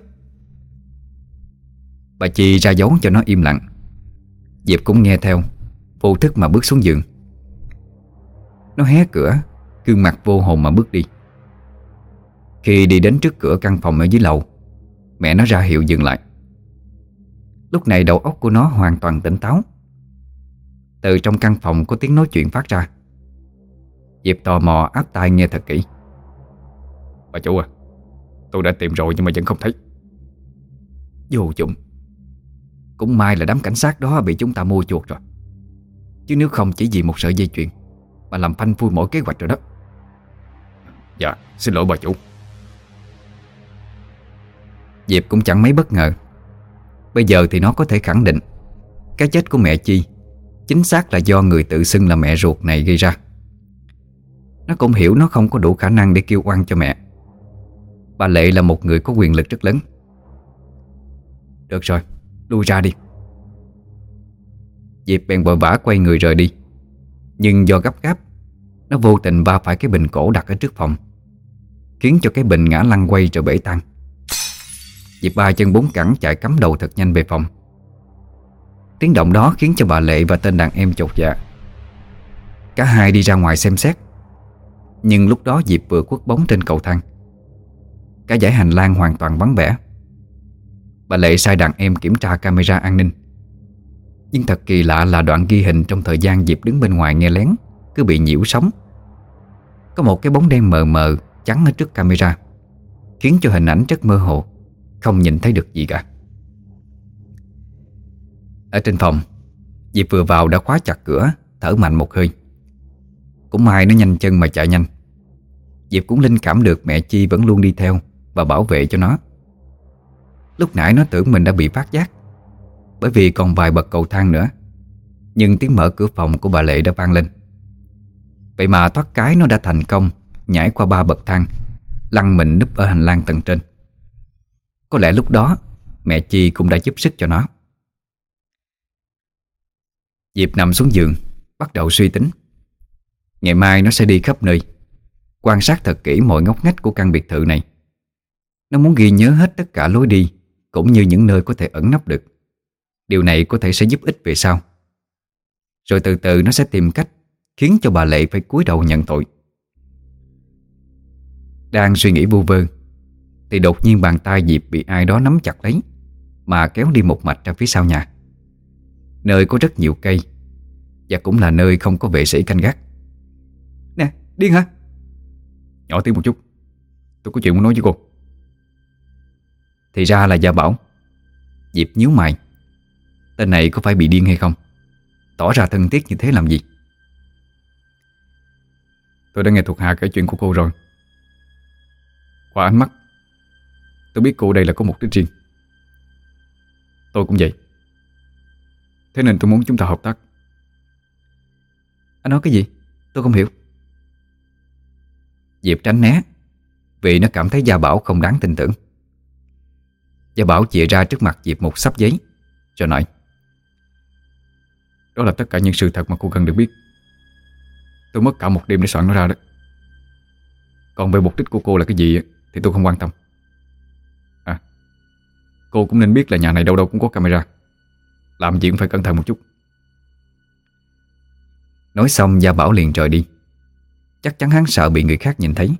Bà Chi ra dấu cho nó im lặng. Diệp cũng nghe theo, Vô thức mà bước xuống giường. Nó hé cửa, Gương mặt vô hồn mà bước đi. Khi đi đến trước cửa căn phòng ở dưới lầu, Mẹ nó ra hiệu dừng lại. Lúc này đầu óc của nó hoàn toàn tỉnh táo. Từ trong căn phòng có tiếng nói chuyện phát ra. Diệp tò mò áp tai nghe thật kỹ. Bà chủ à Tôi đã tìm rồi nhưng mà vẫn không thấy. Vô dụng. Cũng may là đám cảnh sát đó bị chúng ta mua chuột rồi. Chứ nếu không chỉ vì một sợi dây chuyền Mà làm phanh phui mỗi kế hoạch rồi đó. Dạ xin lỗi bà chủ. Diệp cũng chẳng mấy bất ngờ. Bây giờ thì nó có thể khẳng định Cái chết của mẹ Chi Chính xác là do người tự xưng là mẹ ruột này gây ra. Nó cũng hiểu nó không có đủ khả năng để kêu oan cho mẹ. Bà Lệ là một người có quyền lực rất lớn. Được rồi, lui ra đi. Diệp bèn vội vã quay người rời đi. Nhưng do gấp gáp, Nó vô tình va phải cái bình cổ đặt ở trước phòng, Khiến cho cái bình ngã lăn quay rồi bể tan. Diệp ba chân bốn cẳng chạy cắm đầu thật nhanh về phòng. Tiếng động đó khiến cho bà Lệ và tên đàn em chột dạ. Cả hai đi ra ngoài xem xét. Nhưng lúc đó Diệp vừa quất bóng trên cầu thang. Cả giải hành lang hoàn toàn vắng vẻ. Bà Lệ sai đàn em kiểm tra camera an ninh. Nhưng thật kỳ lạ là đoạn ghi hình trong thời gian Diệp đứng bên ngoài nghe lén, Cứ bị nhiễu sóng. Có một cái bóng đen mờ mờ Trắng ở trước camera, Khiến cho hình ảnh rất mơ hồ, Không nhìn thấy được gì cả. Ở trên phòng, Diệp vừa vào đã khóa chặt cửa, Thở mạnh một hơi. Cũng may nó nhanh chân mà chạy nhanh. Diệp cũng linh cảm được mẹ Chi vẫn luôn đi theo Và bảo vệ cho nó. Lúc nãy nó tưởng mình đã bị phát giác. Bởi vì còn vài bậc cầu thang nữa. Nhưng tiếng mở cửa phòng của bà Lệ đã vang lên. Vậy mà thoát cái nó đã thành công, Nhảy qua ba bậc thang, Lăn mình núp ở hành lang tầng trên. Có lẽ lúc đó, Mẹ Chi cũng đã giúp sức cho nó. Diệp nằm xuống giường, Bắt đầu suy tính. Ngày mai nó sẽ đi khắp nơi, Quan sát thật kỹ mọi ngóc ngách của căn biệt thự này. Nó muốn ghi nhớ hết tất cả lối đi cũng như những nơi có thể ẩn nấp được. Điều này có thể sẽ giúp ích về sau. Rồi từ từ nó sẽ tìm cách Khiến cho bà Lệ phải cúi đầu nhận tội. Đang suy nghĩ vu vơ Thì đột nhiên bàn tay Diệp bị ai đó nắm chặt lấy Mà kéo đi một mạch ra phía sau nhà. Nơi có rất nhiều cây Và cũng là nơi không có vệ sĩ canh gác. Nè, điên hả? Nhỏ tiếng một chút Tôi có chuyện muốn nói với cô. Thì ra là Gia Bảo. Diệp nhíu mày. Tên này có phải bị điên hay không? Tỏ ra thân thiết như thế làm gì? Tôi đã nghe thuộc hạ kể chuyện của cô rồi. Qua ánh mắt, Tôi biết cô đây là có mục đích riêng. Tôi cũng vậy. Thế nên tôi muốn chúng ta hợp tác. Anh nói cái gì? Tôi không hiểu. Diệp tránh né Vì nó cảm thấy Gia Bảo không đáng tin tưởng. Gia Bảo chìa ra trước mặt Diệp một sắp giấy, Rồi nói, Đó là tất cả những sự thật mà cô cần được biết. Tôi mất cả một đêm để soạn nó ra đó. Còn về mục đích của cô là cái gì Thì tôi không quan tâm. À Cô cũng nên biết là nhà này đâu đâu cũng có camera. Làm chuyện phải cẩn thận một chút. Nói xong, Gia Bảo liền rời đi. Chắc chắn hắn sợ bị người khác nhìn thấy.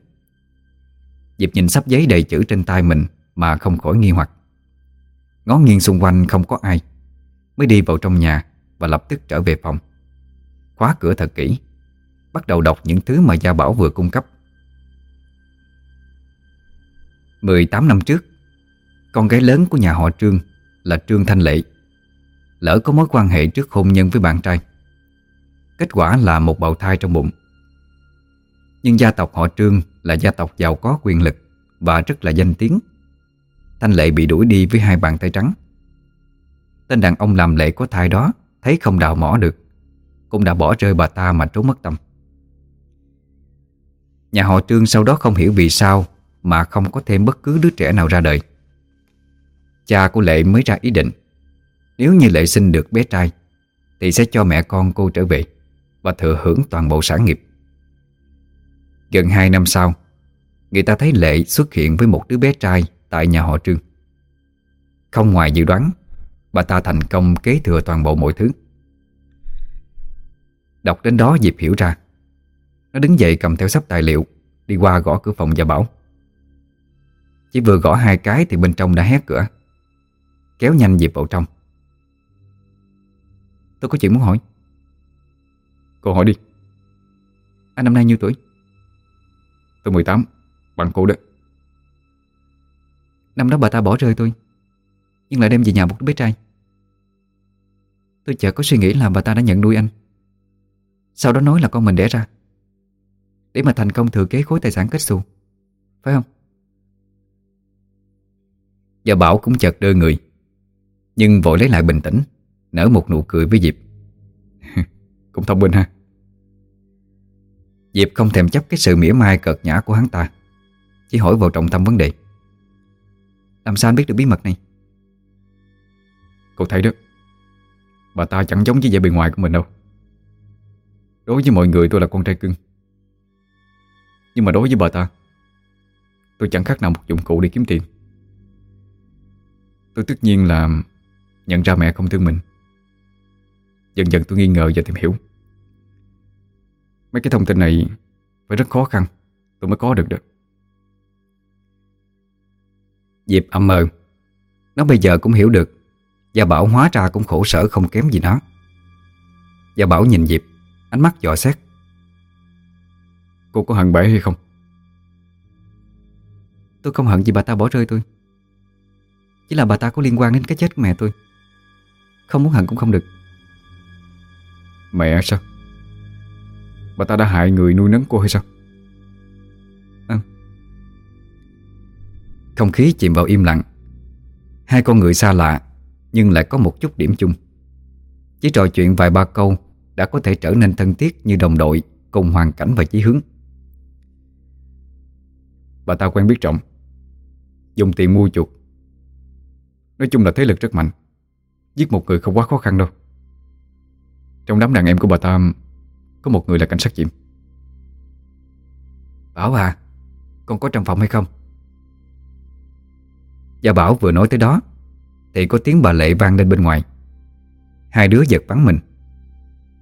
Diệp nhìn sắp giấy đầy chữ trên tay mình Mà không khỏi nghi hoặc. Ngó nghiêng xung quanh không có ai. Mới đi vào trong nhà Và lập tức trở về phòng. Khóa cửa thật kỹ, Bắt đầu đọc những thứ mà Gia Bảo vừa cung cấp. 18 năm trước, Con gái lớn của nhà họ Trương Là Trương Thanh Lệ, Lỡ có mối quan hệ trước hôn nhân với bạn trai. Kết quả là một bào thai trong bụng. Nhưng gia tộc họ Trương Là gia tộc giàu có quyền lực Và rất là danh tiếng. Thanh Lệ bị đuổi đi với hai bàn tay trắng. Tên đàn ông làm lệ có thai đó Thấy không đào mỏ được, Cũng đã bỏ rơi bà ta mà trốn mất tâm. Nhà họ Trương sau đó không hiểu vì sao Mà không có thêm bất cứ đứa trẻ nào ra đời. Cha của Lệ mới ra ý định, Nếu như Lệ sinh được bé trai, Thì sẽ cho mẹ con cô trở về Và thừa hưởng toàn bộ sản nghiệp. Gần 2 năm sau, Người ta thấy Lệ xuất hiện với một đứa bé trai Tại nhà họ Trương. Không ngoài dự đoán, Bà ta thành công kế thừa toàn bộ mọi thứ. Đọc đến đó Diệp hiểu ra, Nó đứng dậy cầm theo sắp tài liệu, Đi qua gõ cửa phòng Gia Bảo, Chỉ vừa gõ hai cái Thì bên trong đã hét cửa. Kéo nhanh Diệp vào trong. Tôi có chuyện muốn hỏi. Cô hỏi đi. Anh năm nay nhiêu tuổi? Tôi 18 Bằng cô đấy. Năm đó bà ta bỏ rơi tôi. Nhưng lại đem về nhà một đứa bé trai. Tôi chợt có suy nghĩ là bà ta đã nhận nuôi anh. Sau đó nói là con mình đẻ ra. Để mà thành công thừa kế khối tài sản kết xù. Phải không? Và Bảo cũng chợt đơ người. Nhưng vội lấy lại bình tĩnh, Nở một nụ cười với Diệp. [laughs] Cũng thông minh ha. Diệp không thèm chấp cái sự mỉa mai cợt nhã của hắn ta, Chỉ hỏi vào trọng tâm vấn đề. Làm sao anh biết được bí mật này? Cậu thấy đó, Bà ta chẳng giống với vẻ bề ngoài của mình đâu. Đối với mọi người tôi là con trai cưng. Nhưng mà đối với bà ta, Tôi chẳng khác nào một dụng cụ để kiếm tiền. Tôi tất nhiên là Nhận ra mẹ không thương mình. Dần dần tôi nghi ngờ và tìm hiểu. Mấy cái thông tin này Phải rất khó khăn, Tôi mới có được được Diệp âm mờ, Nó bây giờ cũng hiểu được. Gia Bảo hóa ra cũng khổ sở không kém gì nó. Gia Bảo nhìn Diệp Ánh mắt dò xét. Cô có hận bể hay không? Tôi không hận gì bà ta bỏ rơi tôi. Chỉ là bà ta có liên quan đến cái chết của mẹ tôi. Không muốn hận cũng không được. Mẹ sao? Bà ta đã hại người nuôi nấng cô hay sao? Không khí chìm vào im lặng. Hai con người xa lạ, Nhưng lại có một chút điểm chung. Chỉ trò chuyện vài ba câu Đã có thể trở nên thân thiết như đồng đội Cùng hoàn cảnh và chí hướng. Bà ta quen biết trọng, Dùng tiền mua chuộc Nói chung là thế lực rất mạnh, Giết một người không quá khó khăn đâu. Trong đám đàn em của bà ta, Có một người là cảnh sát Diệm Bảo à Con có trong phòng hay không? Gia Bảo vừa nói tới đó, Thì có tiếng bà Lệ vang lên bên ngoài. Hai đứa giật bắn mình.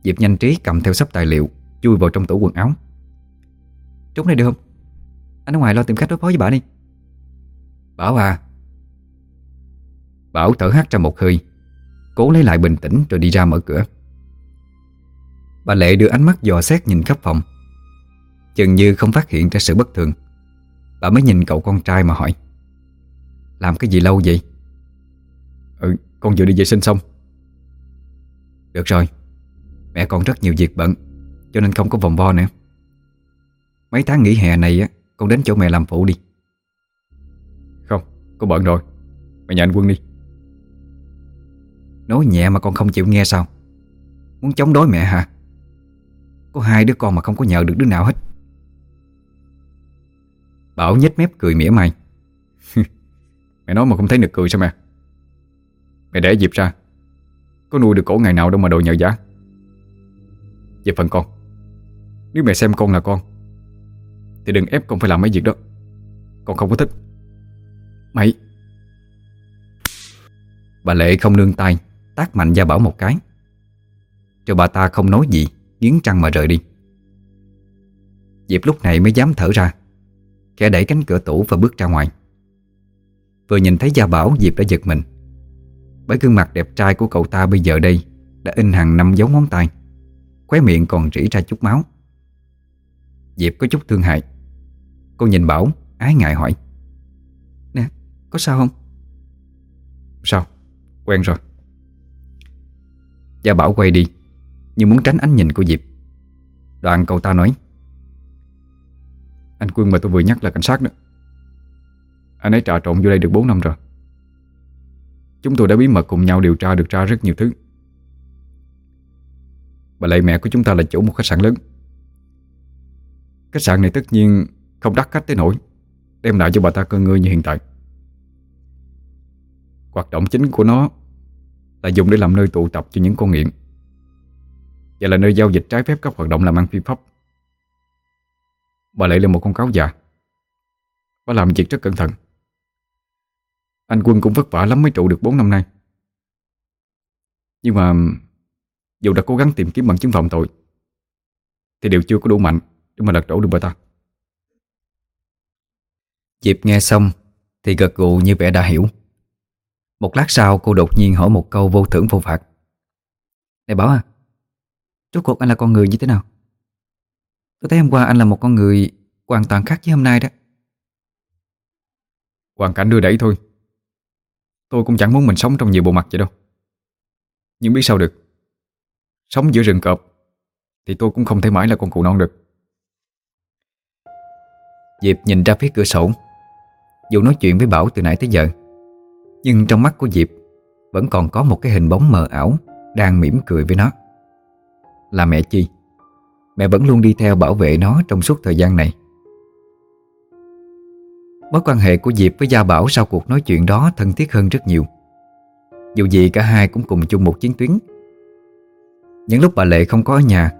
Diệp nhanh trí cầm theo sắp tài liệu, Chui vào trong tủ quần áo. Trốn này được không? Anh ở ngoài lo tìm khách đối phó với bà đi. Bảo à. Bảo thở hắt ra một hơi, Cố lấy lại bình tĩnh rồi đi ra mở cửa. Bà Lệ đưa ánh mắt dò xét nhìn khắp phòng. Chừng như không phát hiện ra sự bất thường. Bà mới nhìn cậu con trai mà hỏi. Làm cái gì lâu vậy? Ừ, con vừa đi vệ sinh xong. Được rồi Mẹ con rất nhiều việc bận Cho nên không có vòng vo nữa. Mấy tháng nghỉ hè này á Con đến chỗ mẹ làm phụ đi. Không, con bận rồi. Mẹ nhà anh Quân đi. Nói nhẹ mà con không chịu nghe sao? Muốn chống đối mẹ hả? Có hai đứa con mà không có nhờ được đứa nào hết. Bảo nhếch mép cười mỉa mai Mẹ nói mà không thấy được cười sao mẹ? Mẹ để dịp ra. Có nuôi được cổ ngày nào đâu mà đồ nhờ giá. Về phần con. Nếu mẹ xem con là con, Thì đừng ép con phải làm mấy việc đó. Con không có thích. Mày. Bà Lệ không nương tay, Tác mạnh Gia Bảo một cái. Rồi bà ta không nói gì, Nghiến trăng mà rời đi. Diệp lúc này mới dám thở ra. Kẻ đẩy cánh cửa tủ và bước ra ngoài. Vừa nhìn thấy Gia Bảo Diệp đã giật mình. Bởi gương mặt đẹp trai của cậu ta bây giờ đây Đã in hàng năm dấu ngón tay Khóe miệng còn rỉ ra chút máu. Diệp có chút thương hại. Cô nhìn Bảo ái ngại hỏi. Nè có sao không? Sao? Quen rồi. Gia Bảo quay đi Nhưng muốn tránh ánh nhìn của Diệp. Đoạn cậu ta nói. Anh Quân mà tôi vừa nhắc là cảnh sát đó anh ấy trà trộn vô đây được 4 năm rồi. Chúng tôi đã bí mật cùng nhau điều tra được ra rất nhiều thứ. Bà Lệ mẹ của chúng ta là chủ một khách sạn lớn. Khách sạn này tất nhiên không đắt khách tới nổi, Đem lại cho bà ta cơ ngơi như hiện tại. Hoạt động chính của nó Là dùng để làm nơi tụ tập cho những con nghiện, Và là nơi giao dịch trái phép các hoạt động làm ăn phi pháp. Bà Lệ là một con cáo già. Bà làm việc rất cẩn thận. Anh Quân cũng vất vả lắm mới trụ được 4 năm nay. Nhưng mà Dù đã cố gắng tìm kiếm bằng chứng phạm tội Thì đều chưa có đủ mạnh Để mà lật đổ được bà ta. Diệp nghe xong Thì gật gù như vẻ đã hiểu. Một lát sau cô đột nhiên hỏi một câu vô thưởng vô phạt. Này Bảo à Rốt cuộc anh là con người như thế nào? Tôi thấy hôm qua anh là một con người Hoàn toàn khác với hôm nay đó. Hoàn cảnh đưa đẩy thôi Tôi cũng chẳng muốn mình sống trong nhiều bộ mặt vậy đâu. Nhưng biết sao được. Sống giữa rừng cọp Thì tôi cũng không thể mãi là con cụ non được. Diệp nhìn ra phía cửa sổ, Dù nói chuyện với Bảo từ nãy tới giờ, Nhưng trong mắt của Diệp Vẫn còn có một cái hình bóng mờ ảo Đang mỉm cười với nó. Là mẹ Chi. Mẹ vẫn luôn đi theo bảo vệ nó trong suốt thời gian này. Mối quan hệ của Diệp với Gia Bảo sau cuộc nói chuyện đó thân thiết hơn rất nhiều. Dù gì cả hai cũng cùng chung một chiến tuyến. Những lúc bà Lệ không có ở nhà,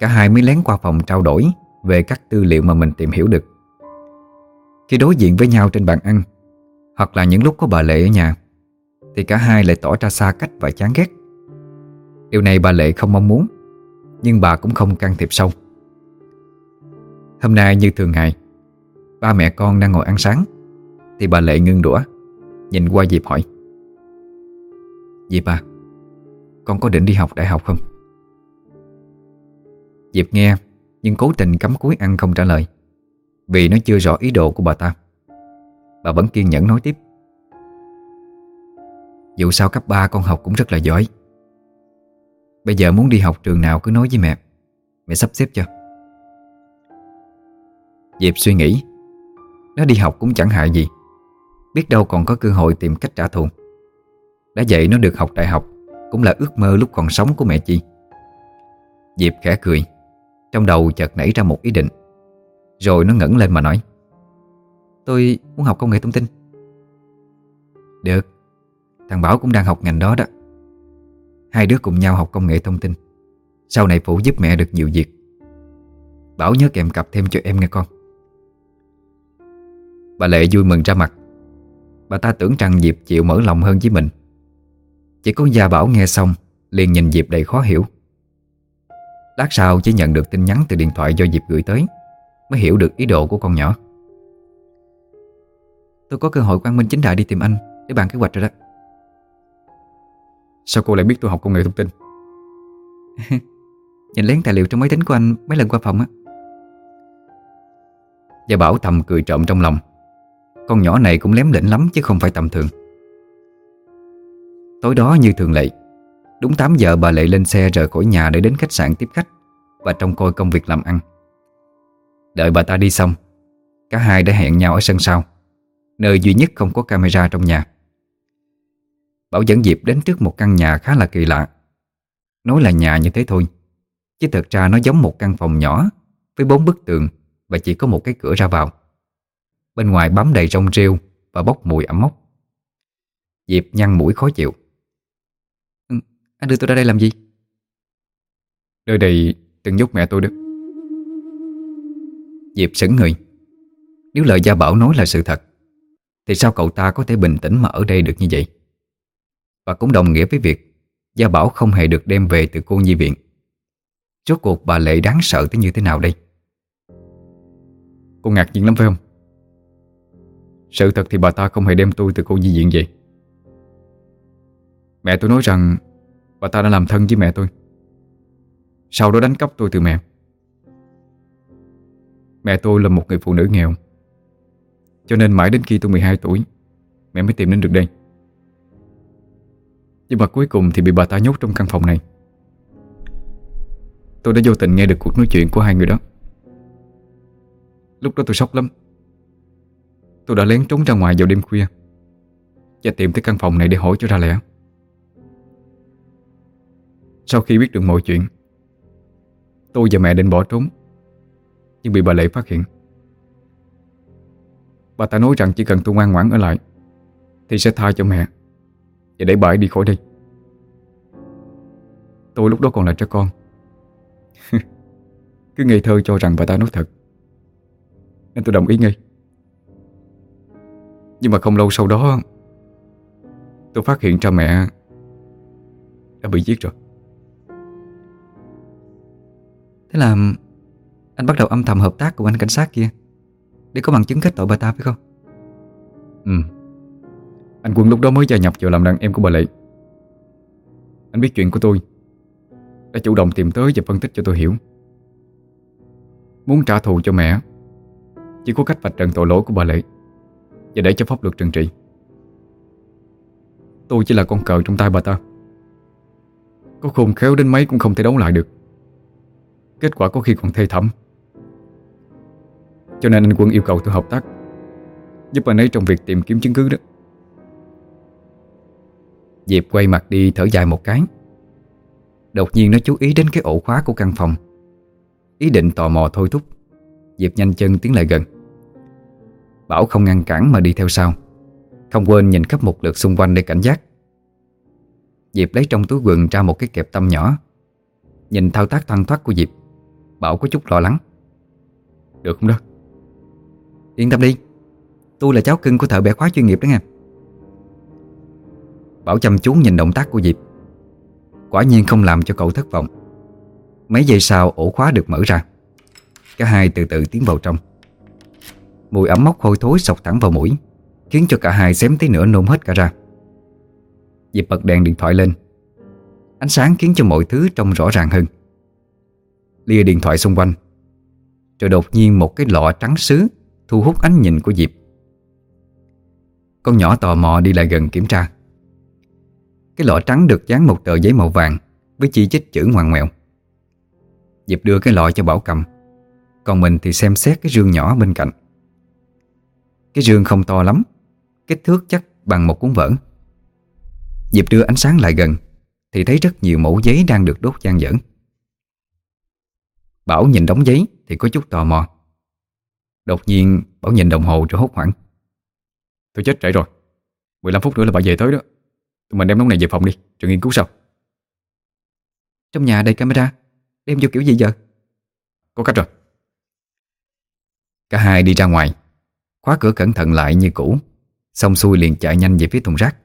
Cả hai mới lén qua phòng trao đổi Về các tư liệu mà mình tìm hiểu được. Khi đối diện với nhau trên bàn ăn, Hoặc là những lúc có bà Lệ ở nhà, Thì cả hai lại tỏ ra xa cách và chán ghét. Điều này bà Lệ không mong muốn, Nhưng bà cũng không can thiệp sâu. Hôm nay như thường ngày Ba mẹ con đang ngồi ăn sáng. Thì bà Lệ ngưng đũa, Nhìn qua Diệp hỏi. Diệp à Con có định đi học đại học không? Diệp nghe, Nhưng cố tình cắm cúi ăn không trả lời. Vì nó chưa rõ ý đồ của bà ta. Bà vẫn kiên nhẫn nói tiếp. Dù sao cấp 3 con học cũng rất là giỏi. Bây giờ muốn đi học trường nào cứ nói với mẹ. Mẹ sắp xếp cho. Diệp suy nghĩ. Nó đi học cũng chẳng hại gì. Biết đâu còn có cơ hội tìm cách trả thù. Đã vậy nó được học đại học, Cũng là ước mơ lúc còn sống của mẹ Chi. Diệp khẽ cười, Trong đầu chợt nảy ra một ý định. Rồi nó ngẩng lên mà nói, Tôi muốn học công nghệ thông tin. Được, Thằng Bảo cũng đang học ngành đó đó. Hai đứa cùng nhau học công nghệ thông tin. Sau này phụ giúp mẹ được nhiều việc. Bảo nhớ kèm cặp thêm cho em nghe con. Bà Lệ vui mừng ra mặt. Bà ta tưởng rằng Diệp chịu mở lòng hơn với mình. Chỉ có Gia Bảo nghe xong Liền nhìn Diệp đầy khó hiểu. Lát sau chỉ nhận được tin nhắn từ điện thoại do Diệp gửi tới Mới hiểu được ý đồ của con nhỏ. Tôi có cơ hội quan minh chính đại đi tìm anh Để bàn kế hoạch rồi đó. Sao cô lại biết tôi học công nghệ thông tin? [laughs] Nhìn lén tài liệu trong máy tính của anh Mấy lần qua phòng á. Gia Bảo thầm cười trộm trong lòng con nhỏ này cũng lém lĩnh lắm chứ không phải tầm thường. Tối đó như thường lệ, Đúng 8 giờ bà Lệ lên xe rời khỏi nhà để đến khách sạn tiếp khách Và trông coi công việc làm ăn. Đợi bà ta đi xong, Cả hai đã hẹn nhau ở sân sau, Nơi duy nhất không có camera trong nhà. Bảo dẫn Diệp đến trước một căn nhà khá là kỳ lạ. Nói là nhà như thế thôi, Chứ thật ra nó giống một căn phòng nhỏ Với bốn bức tường Và chỉ có một cái cửa ra vào. Bên ngoài bám đầy rong rêu Và bốc mùi ẩm mốc. Diệp nhăn mũi khó chịu. Ừ, Anh đưa tôi ra đây làm gì? Nơi đây từng nhốt mẹ tôi đó. Diệp sững người. Nếu lời Gia Bảo nói là sự thật Thì sao cậu ta có thể bình tĩnh mà ở đây được như vậy? Và cũng đồng nghĩa với việc Gia Bảo không hề được đem về từ cô nhi viện. Rốt cuộc bà Lệ đáng sợ tới như thế nào đây? Cô ngạc nhiên lắm phải không sự thật thì bà ta không hề đem tôi từ cô di viện về. Mẹ tôi nói rằng Bà ta đã làm thân với mẹ tôi. Sau đó đánh cắp tôi từ mẹ. Mẹ tôi là một người phụ nữ nghèo. Cho nên mãi đến khi tôi 12 tuổi, Mẹ mới tìm đến được đây. Nhưng mà cuối cùng thì bị bà ta nhốt trong căn phòng này. Tôi đã vô tình nghe được cuộc nói chuyện của hai người đó. Lúc đó tôi sốc lắm. Tôi đã lén trốn ra ngoài vào đêm khuya. Và tìm tới căn phòng này để hỏi cho ra lẽ. Sau khi biết được mọi chuyện, Tôi và mẹ định bỏ trốn, Nhưng bị bà Lệ phát hiện. Bà ta nói rằng chỉ cần tôi ngoan ngoãn ở lại, Thì sẽ tha cho mẹ Và để bà ấy đi khỏi đây. Tôi lúc đó còn là trẻ con. [laughs] Cứ ngây thơ cho rằng bà ta nói thật, Nên tôi đồng ý ngay. Nhưng mà không lâu sau đó Tôi phát hiện ra mẹ Đã bị giết rồi. Thế là Anh bắt đầu âm thầm hợp tác cùng anh cảnh sát kia Để có bằng chứng kết tội bà ta phải không? Ừ. Anh Quân lúc đó mới gia nhập vào làm đàn em của bà Lệ. Anh biết chuyện của tôi Đã chủ động tìm tới và phân tích cho tôi hiểu. Muốn trả thù cho mẹ Chỉ có cách vạch trần tội lỗi của bà Lệ và để cho pháp luật trừng trị. Tôi chỉ là con cờ trong tay bà ta. Có khôn khéo đến mấy cũng không thể đấu lại được. Kết quả có khi còn thê thảm. Cho nên anh Quân yêu cầu tôi hợp tác, Giúp anh ấy trong việc tìm kiếm chứng cứ đó. Diệp quay mặt đi thở dài một cái. Đột nhiên nó chú ý đến cái ổ khóa của căn phòng. Ý định tò mò thôi thúc, Diệp nhanh chân tiến lại gần. Bảo không ngăn cản mà đi theo sau. Không quên nhìn khắp một lượt xung quanh để cảnh giác. Diệp lấy trong túi quần ra một cái kẹp tâm nhỏ. Nhìn thao tác thoăn thoát của Diệp, Bảo có chút lo lắng. Được không đó? Yên tâm đi, Tôi là cháu cưng của thợ bẻ khóa chuyên nghiệp đó nha. Bảo chăm chú nhìn động tác của Diệp. Quả nhiên không làm cho cậu thất vọng. Mấy giây sau, ổ khóa được mở ra. Cả hai từ từ tiến vào trong. Mùi ẩm mốc hôi thối sọc thẳng vào mũi, Khiến cho cả hai xém tí nữa nôn hết cả ra. Diệp bật đèn điện thoại lên. Ánh sáng khiến cho mọi thứ trông rõ ràng hơn. Lia điện thoại xung quanh. Rồi đột nhiên một cái lọ trắng sứ Thu hút ánh nhìn của Diệp. Con nhỏ tò mò đi lại gần kiểm tra. Cái lọ trắng được dán một tờ giấy màu vàng Với chi chích chữ ngoằn ngoèo. Diệp đưa cái lọ cho Bảo cầm. Còn mình thì xem xét cái rương nhỏ bên cạnh. Cái rương không to lắm. Kích thước chắc bằng một cuốn vở. Dịp đưa ánh sáng lại gần, Thì thấy rất nhiều mẫu giấy đang được đốt gian dở. Bảo nhìn đống giấy Thì có chút tò mò. Đột nhiên, Bảo nhìn đồng hồ rồi hốt hoảng. Tôi chết trễ rồi. 15 phút nữa là bà về tới đó. Tụi mình đem đống này về phòng đi, Rồi nghiên cứu sau. Trong nhà đầy camera. Đem vô kiểu gì giờ? Có cách rồi. Cả hai đi ra ngoài. Khóa cửa cẩn thận lại như cũ. Xong xuôi liền chạy nhanh về phía thùng rác.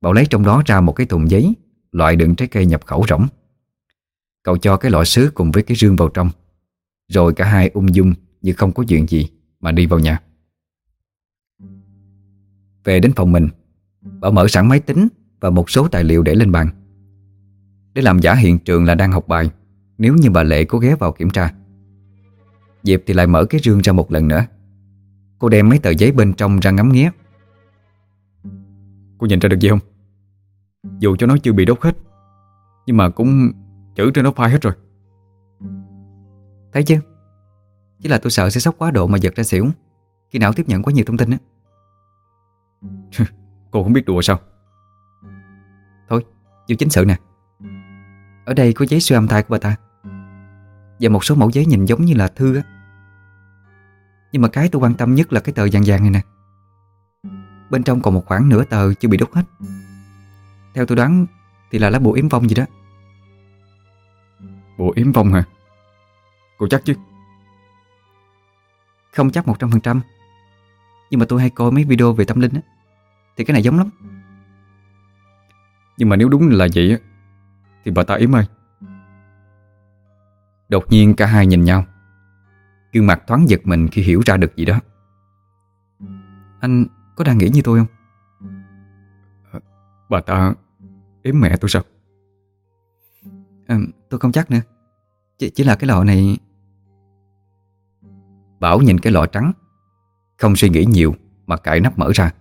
Bảo lấy trong đó ra một cái thùng giấy, Loại đựng trái cây nhập khẩu rỗng. Cậu cho cái lọ sứ cùng với cái rương vào trong. Rồi cả hai ung dung Như không có chuyện gì Mà đi vào nhà. Về đến phòng mình, Bảo mở sẵn máy tính Và một số tài liệu để lên bàn. Để làm giả hiện trường là đang học bài, Nếu như bà Lệ có ghé vào kiểm tra. Diệp thì lại mở cái rương ra một lần nữa. Cô đem mấy tờ giấy bên trong ra ngắm nghía. Cô nhìn ra được gì không? Dù cho nó chưa bị đốt hết Nhưng mà cũng chữ trên nó phai hết rồi. Thấy chứ Chỉ là tôi sợ sẽ sốc quá độ mà giật ra xỉu Khi não tiếp nhận quá nhiều thông tin á. [laughs] Cô không biết đùa sao? Thôi, vô chính sự nè. Ở đây có giấy siêu âm thai của bà ta. Và một số mẫu giấy nhìn giống như là thư á. Nhưng mà cái tôi quan tâm nhất là cái tờ vàng vàng này nè. Bên trong còn một khoảng nửa tờ chưa bị đốt hết. Theo tôi đoán Thì là lá bùa yếm vong gì đó. Bộ yếm vong hả? Cô chắc chứ? Không chắc 100% Nhưng mà tôi hay coi mấy video về tâm linh á Thì cái này giống lắm. Nhưng mà nếu đúng là vậy á Thì bà ta yếm ơi Đột nhiên cả hai nhìn nhau Gương mặt thoáng giật mình khi hiểu ra được gì đó. Anh có đang nghĩ như tôi không? Bà ta yếm mẹ tôi sao? À, tôi không chắc nữa. Chỉ, chỉ là cái lọ này. Bảo nhìn cái lọ trắng. Không suy nghĩ nhiều Mà cải nắp mở ra.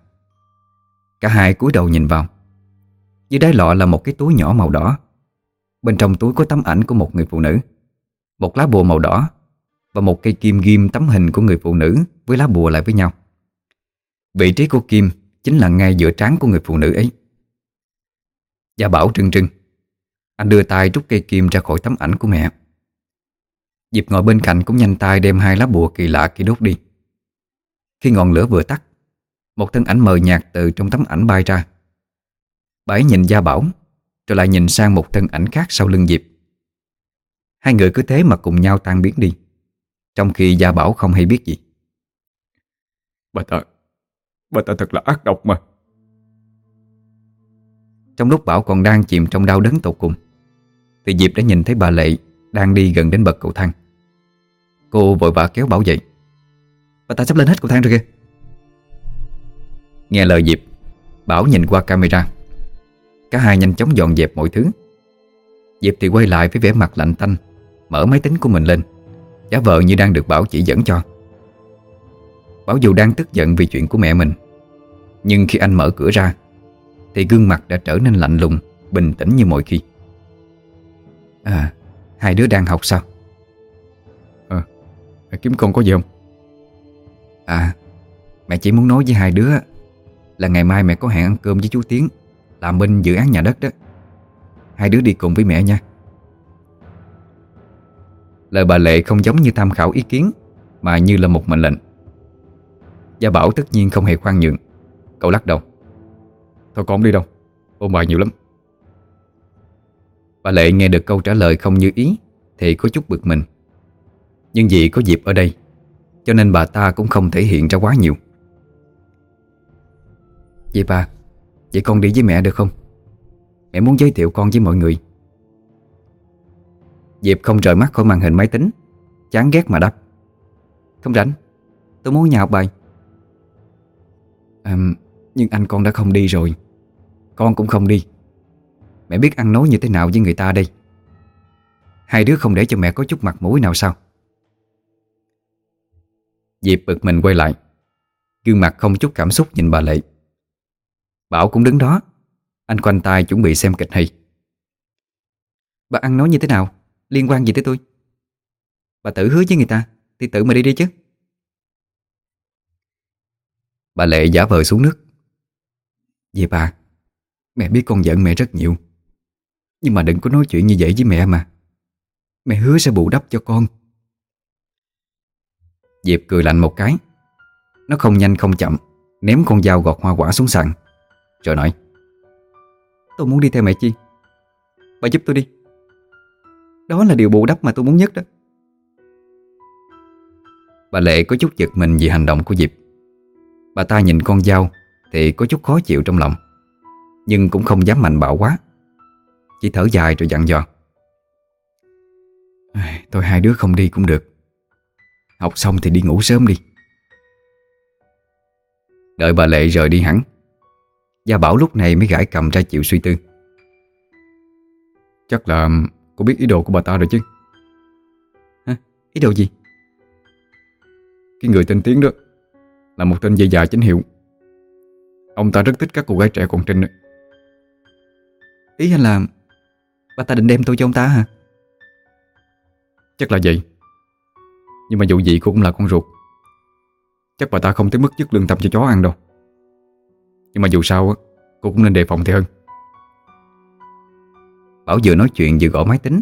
Cả hai cúi đầu nhìn vào. Dưới đáy lọ là một cái túi nhỏ màu đỏ. Bên trong túi có tấm ảnh của một người phụ nữ. Một lá bùa màu đỏ và một cây kim ghim tấm hình của người phụ nữ Với lá bùa lại với nhau. Vị trí của kim Chính là ngay giữa trán của người phụ nữ ấy. Gia Bảo trừng trừng, Anh đưa tay rút cây kim ra khỏi tấm ảnh của mẹ. Diệp ngồi bên cạnh cũng nhanh tay đem hai lá bùa kỳ lạ kia đốt đi. Khi ngọn lửa vừa tắt Một thân ảnh mờ nhạt từ trong tấm ảnh bay ra. Bà ấy nhìn Gia Bảo Rồi lại nhìn sang một thân ảnh khác sau lưng Diệp Hai người cứ thế mà cùng nhau tan biến đi. Trong khi Gia Bảo không hay biết gì. Bà ta Bà ta thật là ác độc mà. Trong lúc Bảo còn đang chìm trong đau đớn tột cùng Thì Diệp đã nhìn thấy bà Lệ Đang đi gần đến bậc cầu thang. Cô vội vã kéo Bảo dậy. Bà ta sắp lên hết cầu thang rồi kìa. Nghe lời Diệp Bảo nhìn qua camera. Cả hai nhanh chóng dọn dẹp mọi thứ. Diệp thì quay lại với vẻ mặt lạnh tanh Mở máy tính của mình lên Giả vờ như đang được Bảo chỉ dẫn cho. Bảo dù đang tức giận vì chuyện của mẹ mình Nhưng khi anh mở cửa ra Thì gương mặt đã trở nên lạnh lùng Bình tĩnh như mọi khi. À Hai đứa đang học sao? Mẹ kiếm con có gì không? À Mẹ chỉ muốn nói với hai đứa Là ngày mai mẹ có hẹn ăn cơm với chú Tiến Làm bên dự án nhà đất đó. Hai đứa đi cùng với mẹ nha Lời bà Lệ không giống như tham khảo ý kiến, Mà như là một mệnh lệnh. Gia Bảo tất nhiên không hề khoan nhượng. Cậu lắc đầu. Thôi con đi đâu, Ôn bài nhiều lắm. Bà Lệ nghe được câu trả lời không như ý, Thì có chút bực mình. Nhưng vì có dịp ở đây, Cho nên bà ta cũng không thể hiện ra quá nhiều. Vậy bà, Vậy con đi với mẹ được không? Mẹ muốn giới thiệu con với mọi người. Diệp không rời mắt khỏi màn hình máy tính. Chán ghét mà đáp. Không rảnh Tôi muốn nhà học bài. À, Nhưng anh con đã không đi rồi. Con cũng không đi. Mẹ biết ăn nói như thế nào với người ta đây. Hai đứa không để cho mẹ có chút mặt mũi nào sao? Diệp bực mình quay lại. Gương mặt không chút cảm xúc nhìn bà Lệ. Bảo cũng đứng đó. Anh quanh tay chuẩn bị xem kịch hay. Bà ăn nói như thế nào? Liên quan gì tới tôi? Bà tự hứa với người ta, Thì tự mà đi đi chứ. Bà Lệ giả vờ xuống nước. Vậy bà, Mẹ biết con giận mẹ rất nhiều. Nhưng mà đừng có nói chuyện như vậy với mẹ mà. Mẹ hứa sẽ bù đắp cho con. Diệp cười lạnh một cái. Nó không nhanh không chậm, Ném con dao gọt hoa quả xuống sàn. Rồi nói, Tôi muốn đi theo mẹ Chi? Bà giúp tôi đi. Đó là điều bù đắp mà tôi muốn nhất đó. Bà Lệ có chút giật mình vì hành động của Diệp. Bà ta nhìn con dao Thì có chút khó chịu trong lòng, Nhưng cũng không dám mạnh bạo quá. Chỉ thở dài rồi dặn dò. Thôi hai đứa không đi cũng được. Học xong thì đi ngủ sớm đi. Đợi bà Lệ rời đi hẳn, Gia Bảo lúc này mới gãi cầm ra chịu suy tư. Chắc là cô biết ý đồ của bà ta rồi chứ Hả? Ý đồ gì? Cái người tên Tiến đó Là một tên dây già chính hiệu Ông ta rất thích các cô gái trẻ còn trinh đó. Ý anh là Bà ta định đem tôi cho ông ta hả? Chắc là vậy Nhưng mà dù gì cô cũng là con ruột Chắc bà ta không tới mức dứt lương tâm cho chó ăn đâu Nhưng mà dù sao Cô cũng nên đề phòng thì hơn Bảo vừa nói chuyện vừa gõ máy tính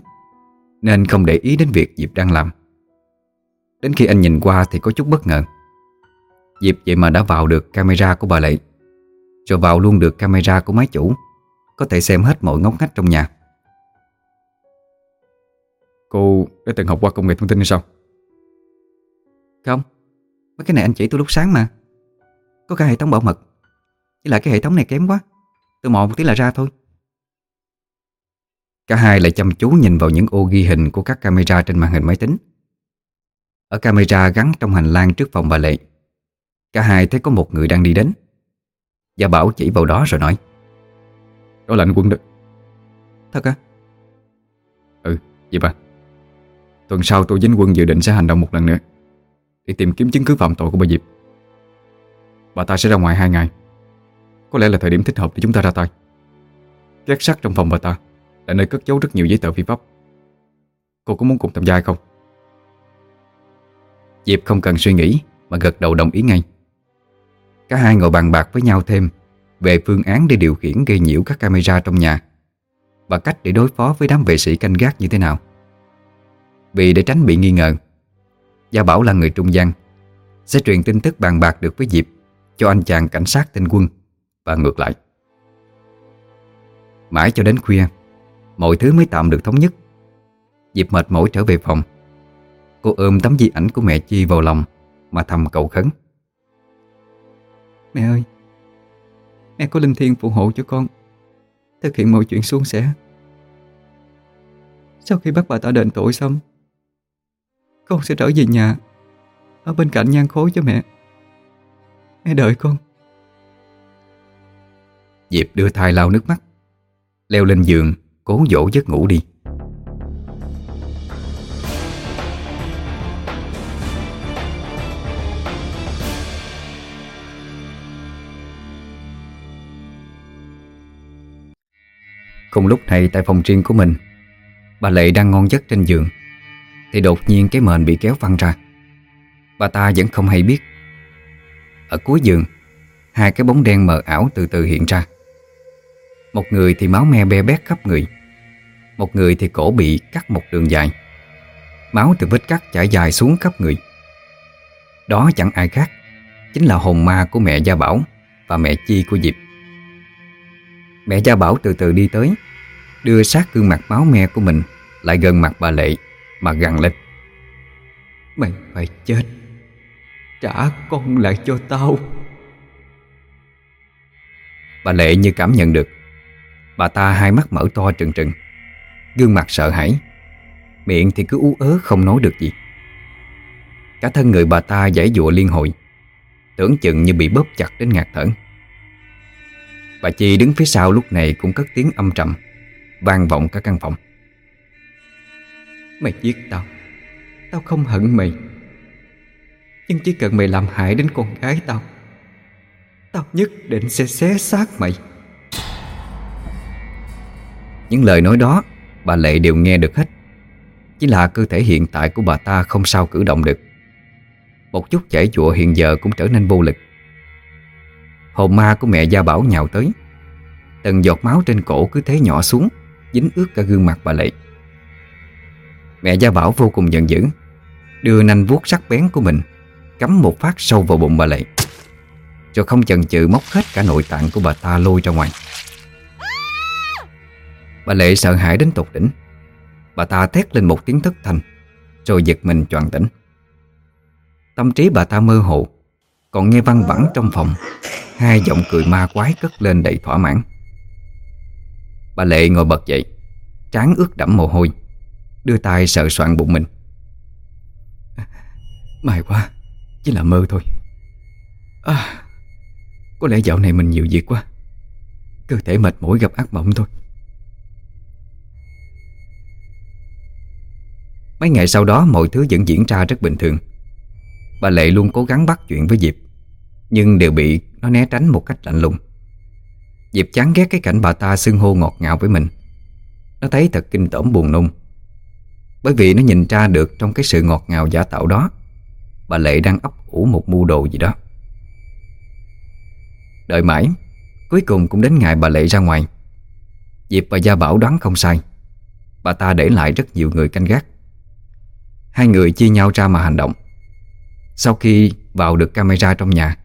Nên không để ý đến việc Diệp đang làm. Đến khi anh nhìn qua thì có chút bất ngờ. Diệp vậy mà đã vào được camera của bà Lệ Rồi vào luôn được camera của máy chủ Có thể xem hết mọi ngóc ngách trong nhà. Cô đã từng học qua công nghệ thông tin hay sao? Không Mấy cái này anh chỉ tôi lúc sáng mà. Có cả hệ thống bảo mật Chỉ là cái hệ thống này kém quá Tôi mò một tí là ra thôi Cả hai lại chăm chú nhìn vào những ô ghi hình của các camera trên màn hình máy tính. Ở camera gắn trong hành lang trước phòng bà Lệ Cả hai thấy có một người đang đi đến. Gia Bảo chỉ vào đó rồi nói Đó là anh Quân đó. Thật à? Ừ, vậy bà. Tuần sau tôi anh Quân dự định sẽ hành động một lần nữa Để tìm kiếm chứng cứ phạm tội của bà Diệp. Bà ta sẽ ra ngoài hai ngày. Có lẽ là thời điểm thích hợp để chúng ta ra tay. Gác sắt trong phòng bà ta là nơi cất giấu rất nhiều giấy tờ phi pháp. Cô có muốn cùng tham gia không? Diệp không cần suy nghĩ, Mà gật đầu đồng ý ngay. Cả hai ngồi bàn bạc với nhau thêm Về phương án để điều khiển gây nhiễu các camera trong nhà Và cách để đối phó với đám vệ sĩ canh gác như thế nào. Vì để tránh bị nghi ngờ, Gia Bảo là người trung gian, Sẽ truyền tin tức bàn bạc được với Diệp Cho anh chàng cảnh sát tên quân Và ngược lại. Mãi cho đến khuya Mọi thứ mới tạm được thống nhất. Diệp mệt mỏi trở về phòng. Cô ôm tấm di ảnh của mẹ Chi vào lòng Mà thầm cầu khấn. Mẹ ơi Mẹ có linh thiêng phù hộ cho con. Thực hiện mọi chuyện suôn sẻ. Sau khi bắt bà ta đền tội xong Con sẽ trở về nhà Ở bên cạnh nhan khối cho mẹ. Mẹ đợi con. Diệp đưa thai lau nước mắt Leo lên giường Cố dỗ giấc ngủ đi. Cùng lúc này, tại phòng riêng của mình, Bà Lệ đang ngon giấc trên giường, Thì đột nhiên cái mền bị kéo văng ra. Bà ta vẫn không hay biết. Ở cuối giường, Hai cái bóng đen mờ ảo từ từ hiện ra. Một người thì máu me be bét khắp người. Một người thì cổ bị cắt một đường dài. Máu từ vết cắt chảy dài xuống khắp người. Đó chẳng ai khác Chính là hồn ma của mẹ Gia Bảo Và mẹ Chi của Diệp. Mẹ Gia Bảo từ từ đi tới Đưa sát gương mặt máu me của mình Lại gần mặt bà Lệ Mà gằn lên. Mày phải chết Trả con lại cho tao. Bà Lệ như cảm nhận được Bà ta hai mắt mở to trừng trừng. Gương mặt sợ hãi. Miệng thì cứ ú ớ không nói được gì. Cả thân người bà ta giải dụa liên hồi. Tưởng chừng như bị bóp chặt đến ngạt thở. Bà Chi đứng phía sau lúc này cũng cất tiếng âm trầm, vang vọng cả căn phòng. Mày giết tao. Tao không hận mày. Nhưng chỉ cần mày làm hại đến con gái tao Tao nhất định sẽ xé xác mày. Những lời nói đó, Bà Lệ đều nghe được hết. Chỉ là cơ thể hiện tại của bà ta không sao cử động được. Một chút chảy chụa hiện giờ cũng trở nên vô lực. Hồn ma của mẹ Gia Bảo nhào tới. Từng giọt máu trên cổ cứ thế nhỏ xuống, Dính ướt cả gương mặt bà Lệ. Mẹ Gia Bảo vô cùng giận dữ, Đưa nanh vuốt sắc bén của mình, Cắm một phát sâu vào bụng bà Lệ. Rồi không chần chừ móc hết cả nội tạng của bà ta lôi ra ngoài. Bà Lệ sợ hãi đến tột đỉnh. Bà ta thét lên một tiếng thất thanh Rồi giật mình choàng tỉnh. Tâm trí bà ta mơ hồ Còn nghe văng vẳng trong phòng Hai giọng cười ma quái cất lên đầy thỏa mãn. Bà Lệ ngồi bật dậy Trán ướt đẫm mồ hôi Đưa tay sợ soạn bụng mình. May quá Chỉ là mơ thôi. À, Có lẽ dạo này mình nhiều việc quá Cơ thể mệt mỏi gặp ác mộng thôi. Mấy ngày sau đó mọi thứ vẫn diễn ra rất bình thường. Bà Lệ luôn cố gắng bắt chuyện với Diệp, Nhưng đều bị nó né tránh một cách lạnh lùng. Diệp chán ghét cái cảnh bà ta xưng hô ngọt ngào với mình. Nó thấy thật kinh tởm buồn nôn. Bởi vì nó nhìn ra được trong cái sự ngọt ngào giả tạo đó, Bà Lệ đang ấp ủ một mưu đồ gì đó. Đợi mãi, Cuối cùng cũng đến ngày bà Lệ ra ngoài. Diệp và Gia Bảo đoán không sai. Bà ta để lại rất nhiều người canh gác. Hai người chia nhau ra mà hành động. Sau khi vào được camera trong nhà,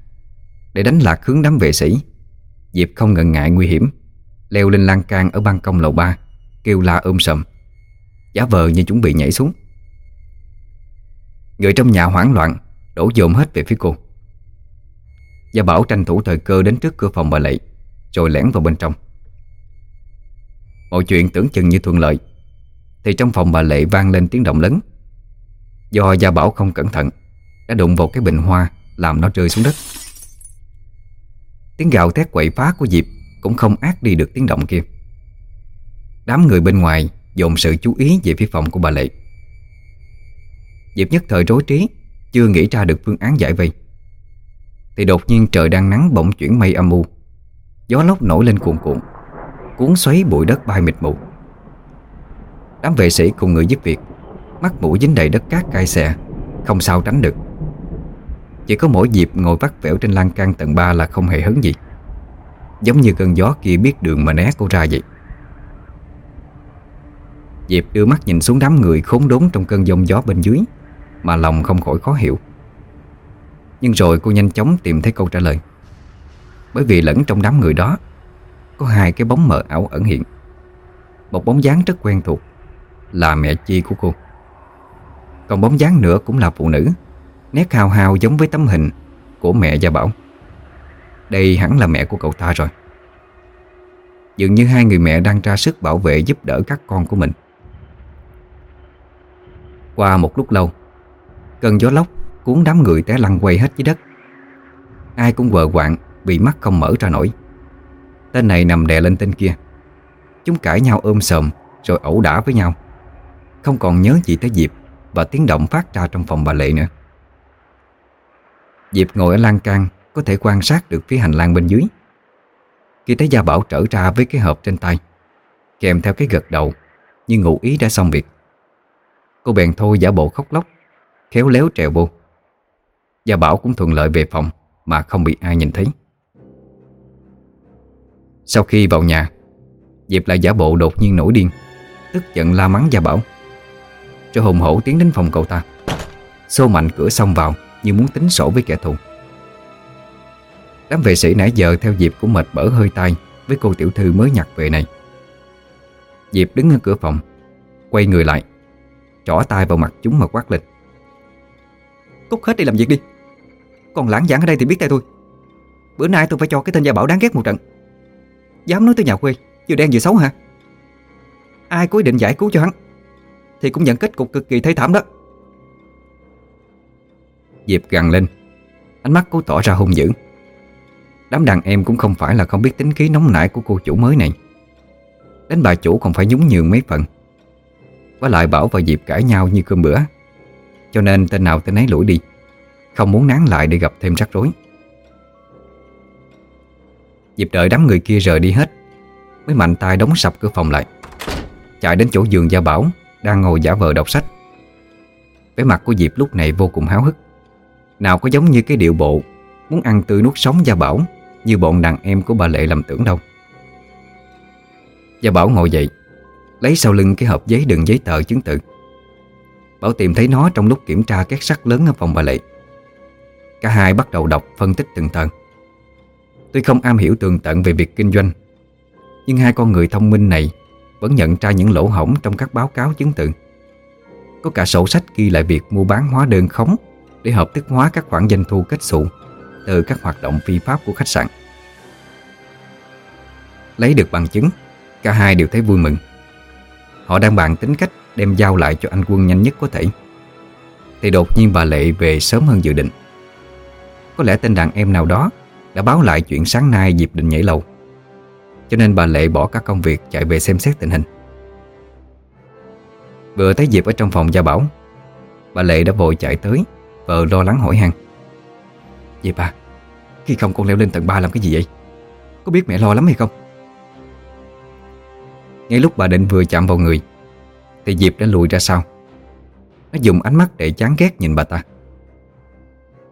Để đánh lạc hướng đám vệ sĩ, Diệp không ngần ngại nguy hiểm, Leo lên lan can ở ban công lầu 3 Kêu la ôm sầm. Giả vờ như chuẩn bị nhảy xuống. Người trong nhà hoảng loạn, Đổ dồn hết về phía cô. Gia Bảo tranh thủ thời cơ đến trước cửa phòng bà Lệ, Rồi lẻn vào bên trong. Mọi chuyện tưởng chừng như thuận lợi, Thì trong phòng bà Lệ vang lên tiếng động lớn. Do Gia Bảo không cẩn thận, Đã đụng vào cái bình hoa Làm nó rơi xuống đất. Tiếng gào thét quậy phá của Diệp Cũng không át đi được tiếng động kia. Đám người bên ngoài Dồn sự chú ý về phía phòng của bà Lệ. Diệp nhất thời rối trí, Chưa nghĩ ra được phương án giải vây. Thì đột nhiên trời đang nắng bỗng chuyển mây âm u. Gió lốc nổi lên cuồn cuộn, Cuốn xoáy bụi đất bay mịt mù. Đám vệ sĩ cùng người giúp việc Mắt mũi dính đầy đất cát cay xè, Không sao tránh được. Chỉ có mỗi dịp ngồi vắt vẻo trên lan can tầng 3 là không hề hứng gì. Giống như cơn gió kia biết đường mà né cô ra vậy. Diệp đưa mắt nhìn xuống đám người khốn đốn trong cơn giông gió bên dưới, Mà lòng không khỏi khó hiểu. Nhưng rồi cô nhanh chóng tìm thấy câu trả lời. Bởi vì lẫn trong đám người đó, Có hai cái bóng mờ ảo ẩn hiện. Một bóng dáng rất quen thuộc, Là mẹ Chi của cô. Còn bóng dáng nữa cũng là phụ nữ. Nét hào hào giống với tấm hình Của mẹ Gia Bảo. Đây hẳn là mẹ của cậu ta rồi. Dường như hai người mẹ đang ra sức bảo vệ giúp đỡ các con của mình. Qua một lúc lâu, Cơn gió lốc cuốn đám người té lăn quay hết dưới đất. Ai cũng vờ quạng vì mắt không mở ra nổi. Tên này nằm đè lên tên kia. Chúng cãi nhau ôm sờm Rồi ẩu đả với nhau. Không còn nhớ gì tới Diệp. Và tiếng động phát ra trong phòng bà Lệ nữa. Diệp ngồi ở lan can, Có thể quan sát được phía hành lang bên dưới. Khi thấy Gia Bảo trở ra với cái hộp trên tay, Kèm theo cái gật đầu, Như ngụ ý đã xong việc. Cô bèn thôi giả bộ khóc lóc, Khéo léo trèo vô Gia Bảo cũng thuận lợi về phòng Mà không bị ai nhìn thấy. Sau khi vào nhà, Diệp lại giả bộ đột nhiên nổi điên, Tức giận la mắng Gia Bảo. Rồi hùng hổ tiến đến phòng cậu ta. Xô mạnh cửa xông vào, Như muốn tính sổ với kẻ thù. Đám vệ sĩ nãy giờ theo Diệp cũng mệt bở hơi tay Với cô tiểu thư mới nhặt về này. Diệp đứng ở cửa phòng, Quay người lại Trỏ tay vào mặt chúng mà quát lên. Cút hết đi làm việc đi. Còn lãng giảng ở đây thì biết tay tôi. Bữa nay tôi phải cho cái tên gia bảo đáng ghét một trận. Dám nói tới nhà quê Vừa đen vừa xấu hả? Ai có ý định giải cứu cho hắn? Thì cũng nhận kết cục cực kỳ thấy thảm đó. Diệp gằn lên. Ánh mắt cô tỏ ra hung dữ. Đám đàn em cũng không phải là không biết tính khí nóng nảy của cô chủ mới này. Đến bà chủ còn phải nhún nhường mấy phần. Với lại Bảo và Diệp cãi nhau như cơm bữa. Cho nên tên nào tên ấy lủi đi. Không muốn nán lại để gặp thêm rắc rối. Diệp đợi đám người kia rời đi hết, Mới mạnh tay đóng sập cửa phòng lại. Chạy đến chỗ giường Gia Bảo. Đang ngồi giả vờ đọc sách. Vẻ mặt của Diệp lúc này vô cùng háo hức. Nào có giống như cái điệu bộ Muốn ăn tươi nuốt sống Gia Bảo Như bọn đàn em của bà Lệ làm tưởng đâu. Gia Bảo ngồi dậy, Lấy sau lưng cái hộp giấy đựng giấy tờ chứng từ. Bảo tìm thấy nó trong lúc kiểm tra các sắt lớn ở phòng bà Lệ. Cả hai bắt đầu đọc phân tích từng tờ. Tuy không am hiểu tường tận về việc kinh doanh, Nhưng hai con người thông minh này vẫn nhận ra những lỗ hổng trong các báo cáo chứng từ. Có cả sổ sách ghi lại việc mua bán hóa đơn khống Để hợp thức hóa các khoản doanh thu kết xù Từ các hoạt động phi pháp của khách sạn. Lấy được bằng chứng, Cả hai đều thấy vui mừng. Họ đang bàn tính cách đem giao lại cho anh quân nhanh nhất có thể. Thì đột nhiên bà Lệ về sớm hơn dự định. Có lẽ tên đàn em nào đó Đã báo lại chuyện sáng nay dịp định nhảy lầu. Cho nên bà Lệ bỏ các công việc chạy về xem xét tình hình. Vừa thấy Diệp ở trong phòng gia bảo, Bà Lệ đã vội chạy tới Vợ lo lắng hỏi han. Diệp à Khi không con leo lên tầng 3 làm cái gì vậy? Có biết mẹ lo lắm hay không? Ngay lúc bà định vừa chạm vào người, Thì Diệp đã lùi ra sau. Nó dùng ánh mắt để chán ghét nhìn bà ta.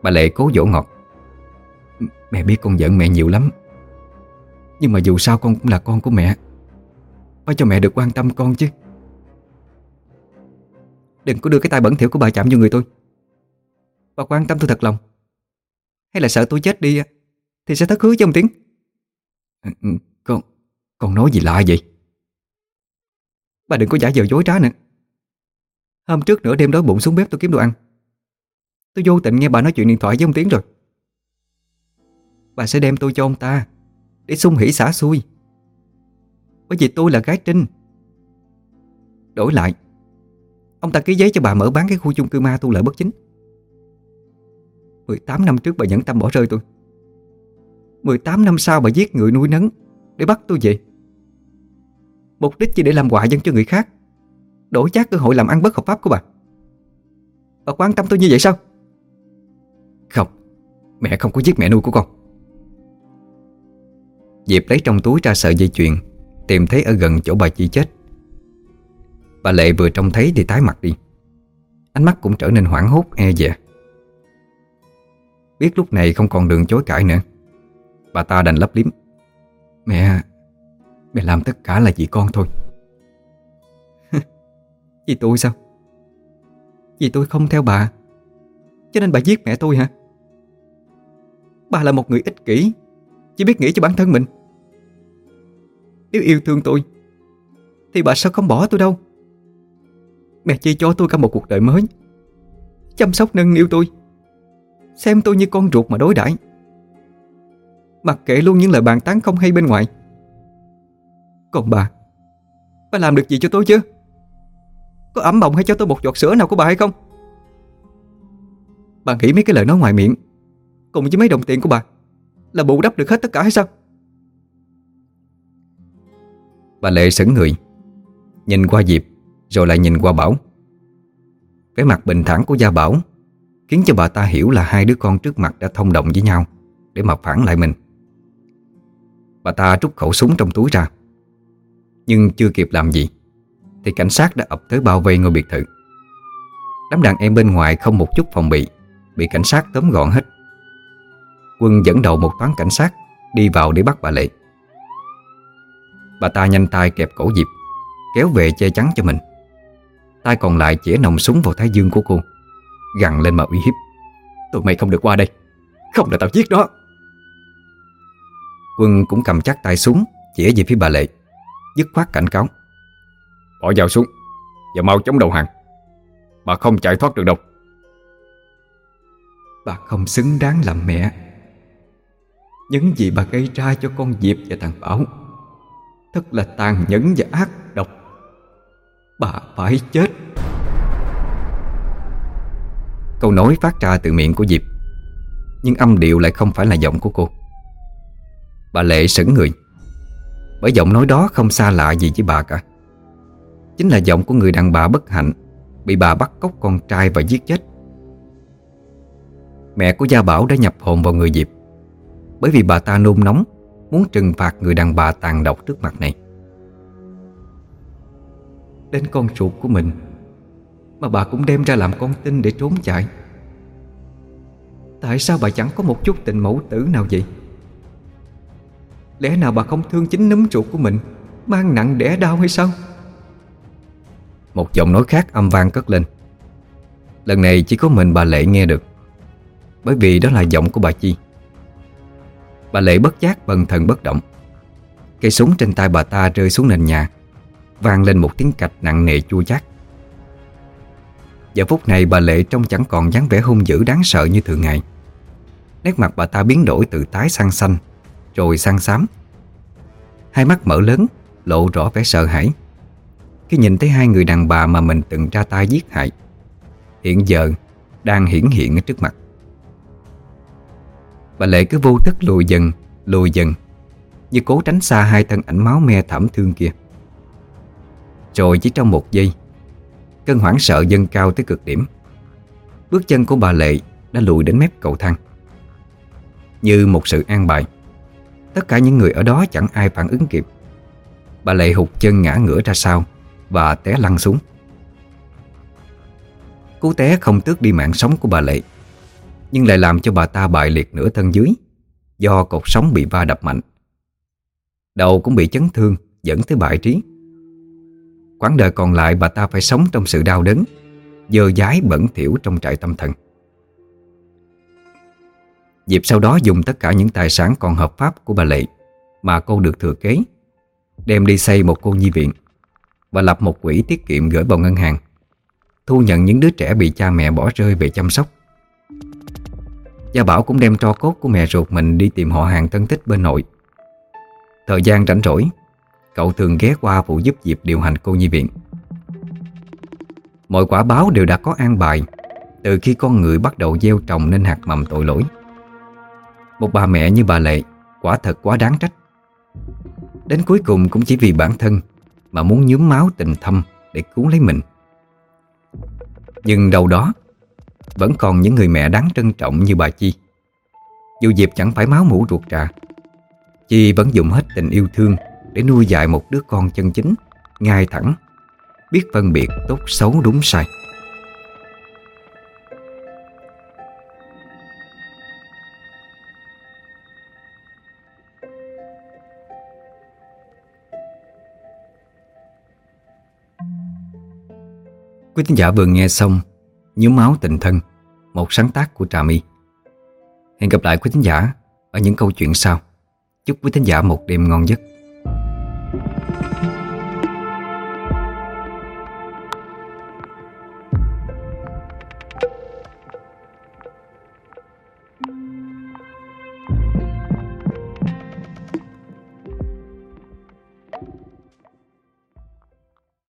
Bà Lệ cố dỗ ngọt. Mẹ biết con giận mẹ nhiều lắm nhưng mà dù sao con cũng là con của mẹ. Phải cho mẹ được quan tâm con chứ. Đừng có đưa cái tay bẩn thỉu của bà chạm vô người tôi. Bà quan tâm tôi thật lòng. Hay là sợ tôi chết đi Thì sẽ thất hứa với ông Tiến. Ừ, ừ, con Con nói gì lạ vậy? Bà đừng có giả vờ dối trá nữa. Hôm trước nửa đêm đói bụng xuống bếp tôi kiếm đồ ăn. Tôi vô tình nghe bà nói chuyện điện thoại với ông Tiến rồi. Bà sẽ đem tôi cho ông ta. Để sung hỉ xả xui. Bởi vì tôi là gái trinh. Đổi lại, Ông ta ký giấy cho bà mở bán cái khu chung cư ma tu lợi bất chính. 18 năm trước bà nhẫn tâm bỏ rơi tôi. 18 năm sau bà giết người nuôi nấng Để bắt tôi về. Mục đích chỉ để làm quạ dân cho người khác Đổi chát cơ hội làm ăn bất hợp pháp của bà. Bà quan tâm tôi như vậy sao? Không, Mẹ không có giết mẹ nuôi của con. Diệp lấy trong túi ra sợi dây chuyền, Tìm thấy ở gần chỗ bà Chi chết. Bà Lệ vừa trông thấy thì tái mặt đi. Ánh mắt cũng trở nên hoảng hốt e dè. Biết lúc này không còn đường chối cãi nữa. Bà ta đành lấp liếm. Mẹ Mẹ làm tất cả là vì con thôi. [laughs] Vì tôi sao? Vì tôi không theo bà. Cho nên bà giết mẹ tôi hả? Bà là một người ích kỷ chỉ biết nghĩ cho bản thân mình. Nếu yêu thương tôi, Thì bà sao không bỏ tôi đâu. Mẹ chỉ cho tôi cả một cuộc đời mới. Chăm sóc nâng niu tôi. Xem tôi như con ruột mà đối đãi. Mặc kệ luôn những lời bàn tán không hay bên ngoài. Còn bà Bà làm được gì cho tôi chứ? Có ấm bồng hay cho tôi một giọt sữa nào của bà hay không? Bà nghĩ mấy cái lời nói ngoài miệng, Cùng với mấy đồng tiền của bà. Là bù đắp được hết tất cả hay sao? Bà Lệ sững người, Nhìn qua Diệp, Rồi lại nhìn qua Bảo. Cái mặt bình thản của Gia Bảo Khiến cho bà ta hiểu là hai đứa con trước mặt đã thông đồng với nhau Để mà phản lại mình. Bà ta rút khẩu súng trong túi ra, nhưng chưa kịp làm gì Thì cảnh sát đã ập tới bao vây ngôi biệt thự. Đám đàn em bên ngoài không một chút phòng bị Bị cảnh sát tóm gọn hết. Quân dẫn đầu một toán cảnh sát Đi vào để bắt bà Lệ. Bà ta nhanh tay kẹp cổ Diệp, Kéo về che chắn cho mình. Tay còn lại chĩa nòng súng vào thái dương của cô, Gằn lên mà uy hiếp. Tụi mày không được qua đây, Không là tao giết đó Quân cũng cầm chắc tay súng, Chĩa về phía bà Lệ, Dứt khoát cảnh cáo. Bỏ dao xuống Và mau chống đầu hàng. Bà không chạy thoát được đâu. Bà không xứng đáng làm mẹ. Những gì bà gây ra cho con Diệp và thằng Bảo Thật là tàn nhẫn và ác độc, Bà phải chết. Câu nói phát ra từ miệng của Diệp, Nhưng âm điệu lại không phải là giọng của cô. Bà Lệ sững người, bởi giọng nói đó không xa lạ gì với bà cả. Chính là giọng của người đàn bà bất hạnh, Bị bà bắt cóc con trai và giết chết. Mẹ của Gia Bảo đã nhập hồn vào người Diệp. Bởi vì bà ta nôn nóng, Muốn trừng phạt người đàn bà tàn độc trước mặt này. Đến con ruột của mình, Mà bà cũng đem ra làm con tin để trốn chạy. Tại sao bà chẳng có một chút tình mẫu tử nào vậy? Lẽ nào bà không thương chính nấm ruột của mình, Mang nặng đẻ đau hay sao? Một giọng nói khác âm vang cất lên. Lần này chỉ có mình bà Lệ nghe được, Bởi vì đó là giọng của bà Chi. Bà Lệ bất giác bần thần bất động. Cây súng trên tay bà ta rơi xuống nền nhà, Vang lên một tiếng cạch nặng nề chua chát. Giờ phút này bà Lệ trông chẳng còn dáng vẻ hung dữ đáng sợ như thường ngày. Nét mặt bà ta biến đổi từ tái sang xanh, Rồi sang xám. Hai mắt mở lớn, Lộ rõ vẻ sợ hãi. Khi nhìn thấy hai người đàn bà mà mình từng ra tay giết hại, Hiện giờ Đang hiển hiện ở trước mặt. Bà Lệ cứ vô thức lùi dần Lùi dần. Như cố tránh xa hai thân ảnh máu me thảm thương kia. Rồi chỉ trong một giây, Cơn hoảng sợ dâng cao tới cực điểm. Bước chân của bà Lệ đã lùi đến mép cầu thang. Như một sự an bài, Tất cả những người ở đó chẳng ai phản ứng kịp. Bà Lệ hụt chân ngã ngửa ra sau Và té lăn xuống. Cú té không tước đi mạng sống của bà Lệ. Nhưng lại làm cho bà ta bại liệt nửa thân dưới, Do cột sống bị va đập mạnh. Đầu cũng bị chấn thương, Dẫn tới bại trí. Quãng đời còn lại bà ta phải sống trong sự đau đớn, Dơ dái bẩn thỉu trong trại tâm thần. Diệp sau đó dùng tất cả những tài sản còn hợp pháp của bà Lệ Mà cô được thừa kế, Đem đi xây một cô nhi viện. Và lập một quỹ tiết kiệm gửi vào ngân hàng, Thu nhận những đứa trẻ bị cha mẹ bỏ rơi về chăm sóc. Gia Bảo cũng đem tro cốt của mẹ ruột mình đi tìm họ hàng thân thích bên nội. Thời gian rảnh rỗi, Cậu thường ghé qua phụ giúp Diệp điều hành cô nhi viện. Mọi quả báo đều đã có an bài Từ khi con người bắt đầu gieo trồng nên hạt mầm tội lỗi. Một bà mẹ như bà Lệ, Quả thật quá đáng trách. Đến cuối cùng cũng chỉ vì bản thân Mà muốn nhúm máu tình thâm Để cứu lấy mình. Nhưng đâu đó vẫn còn những người mẹ đáng trân trọng như bà Chi. Dù Diệp chẳng phải máu mũ ruột trà Chi vẫn dùng hết tình yêu thương Để nuôi dạy một đứa con chân chính, Ngay thẳng, Biết phân biệt tốt xấu đúng sai. Quý thính giả vừa nghe xong Nhúm máu tình thân, Một sáng tác của Trà My. Hẹn gặp lại quý thính giả Ở những câu chuyện sau. Chúc quý thính giả một đêm ngon giấc.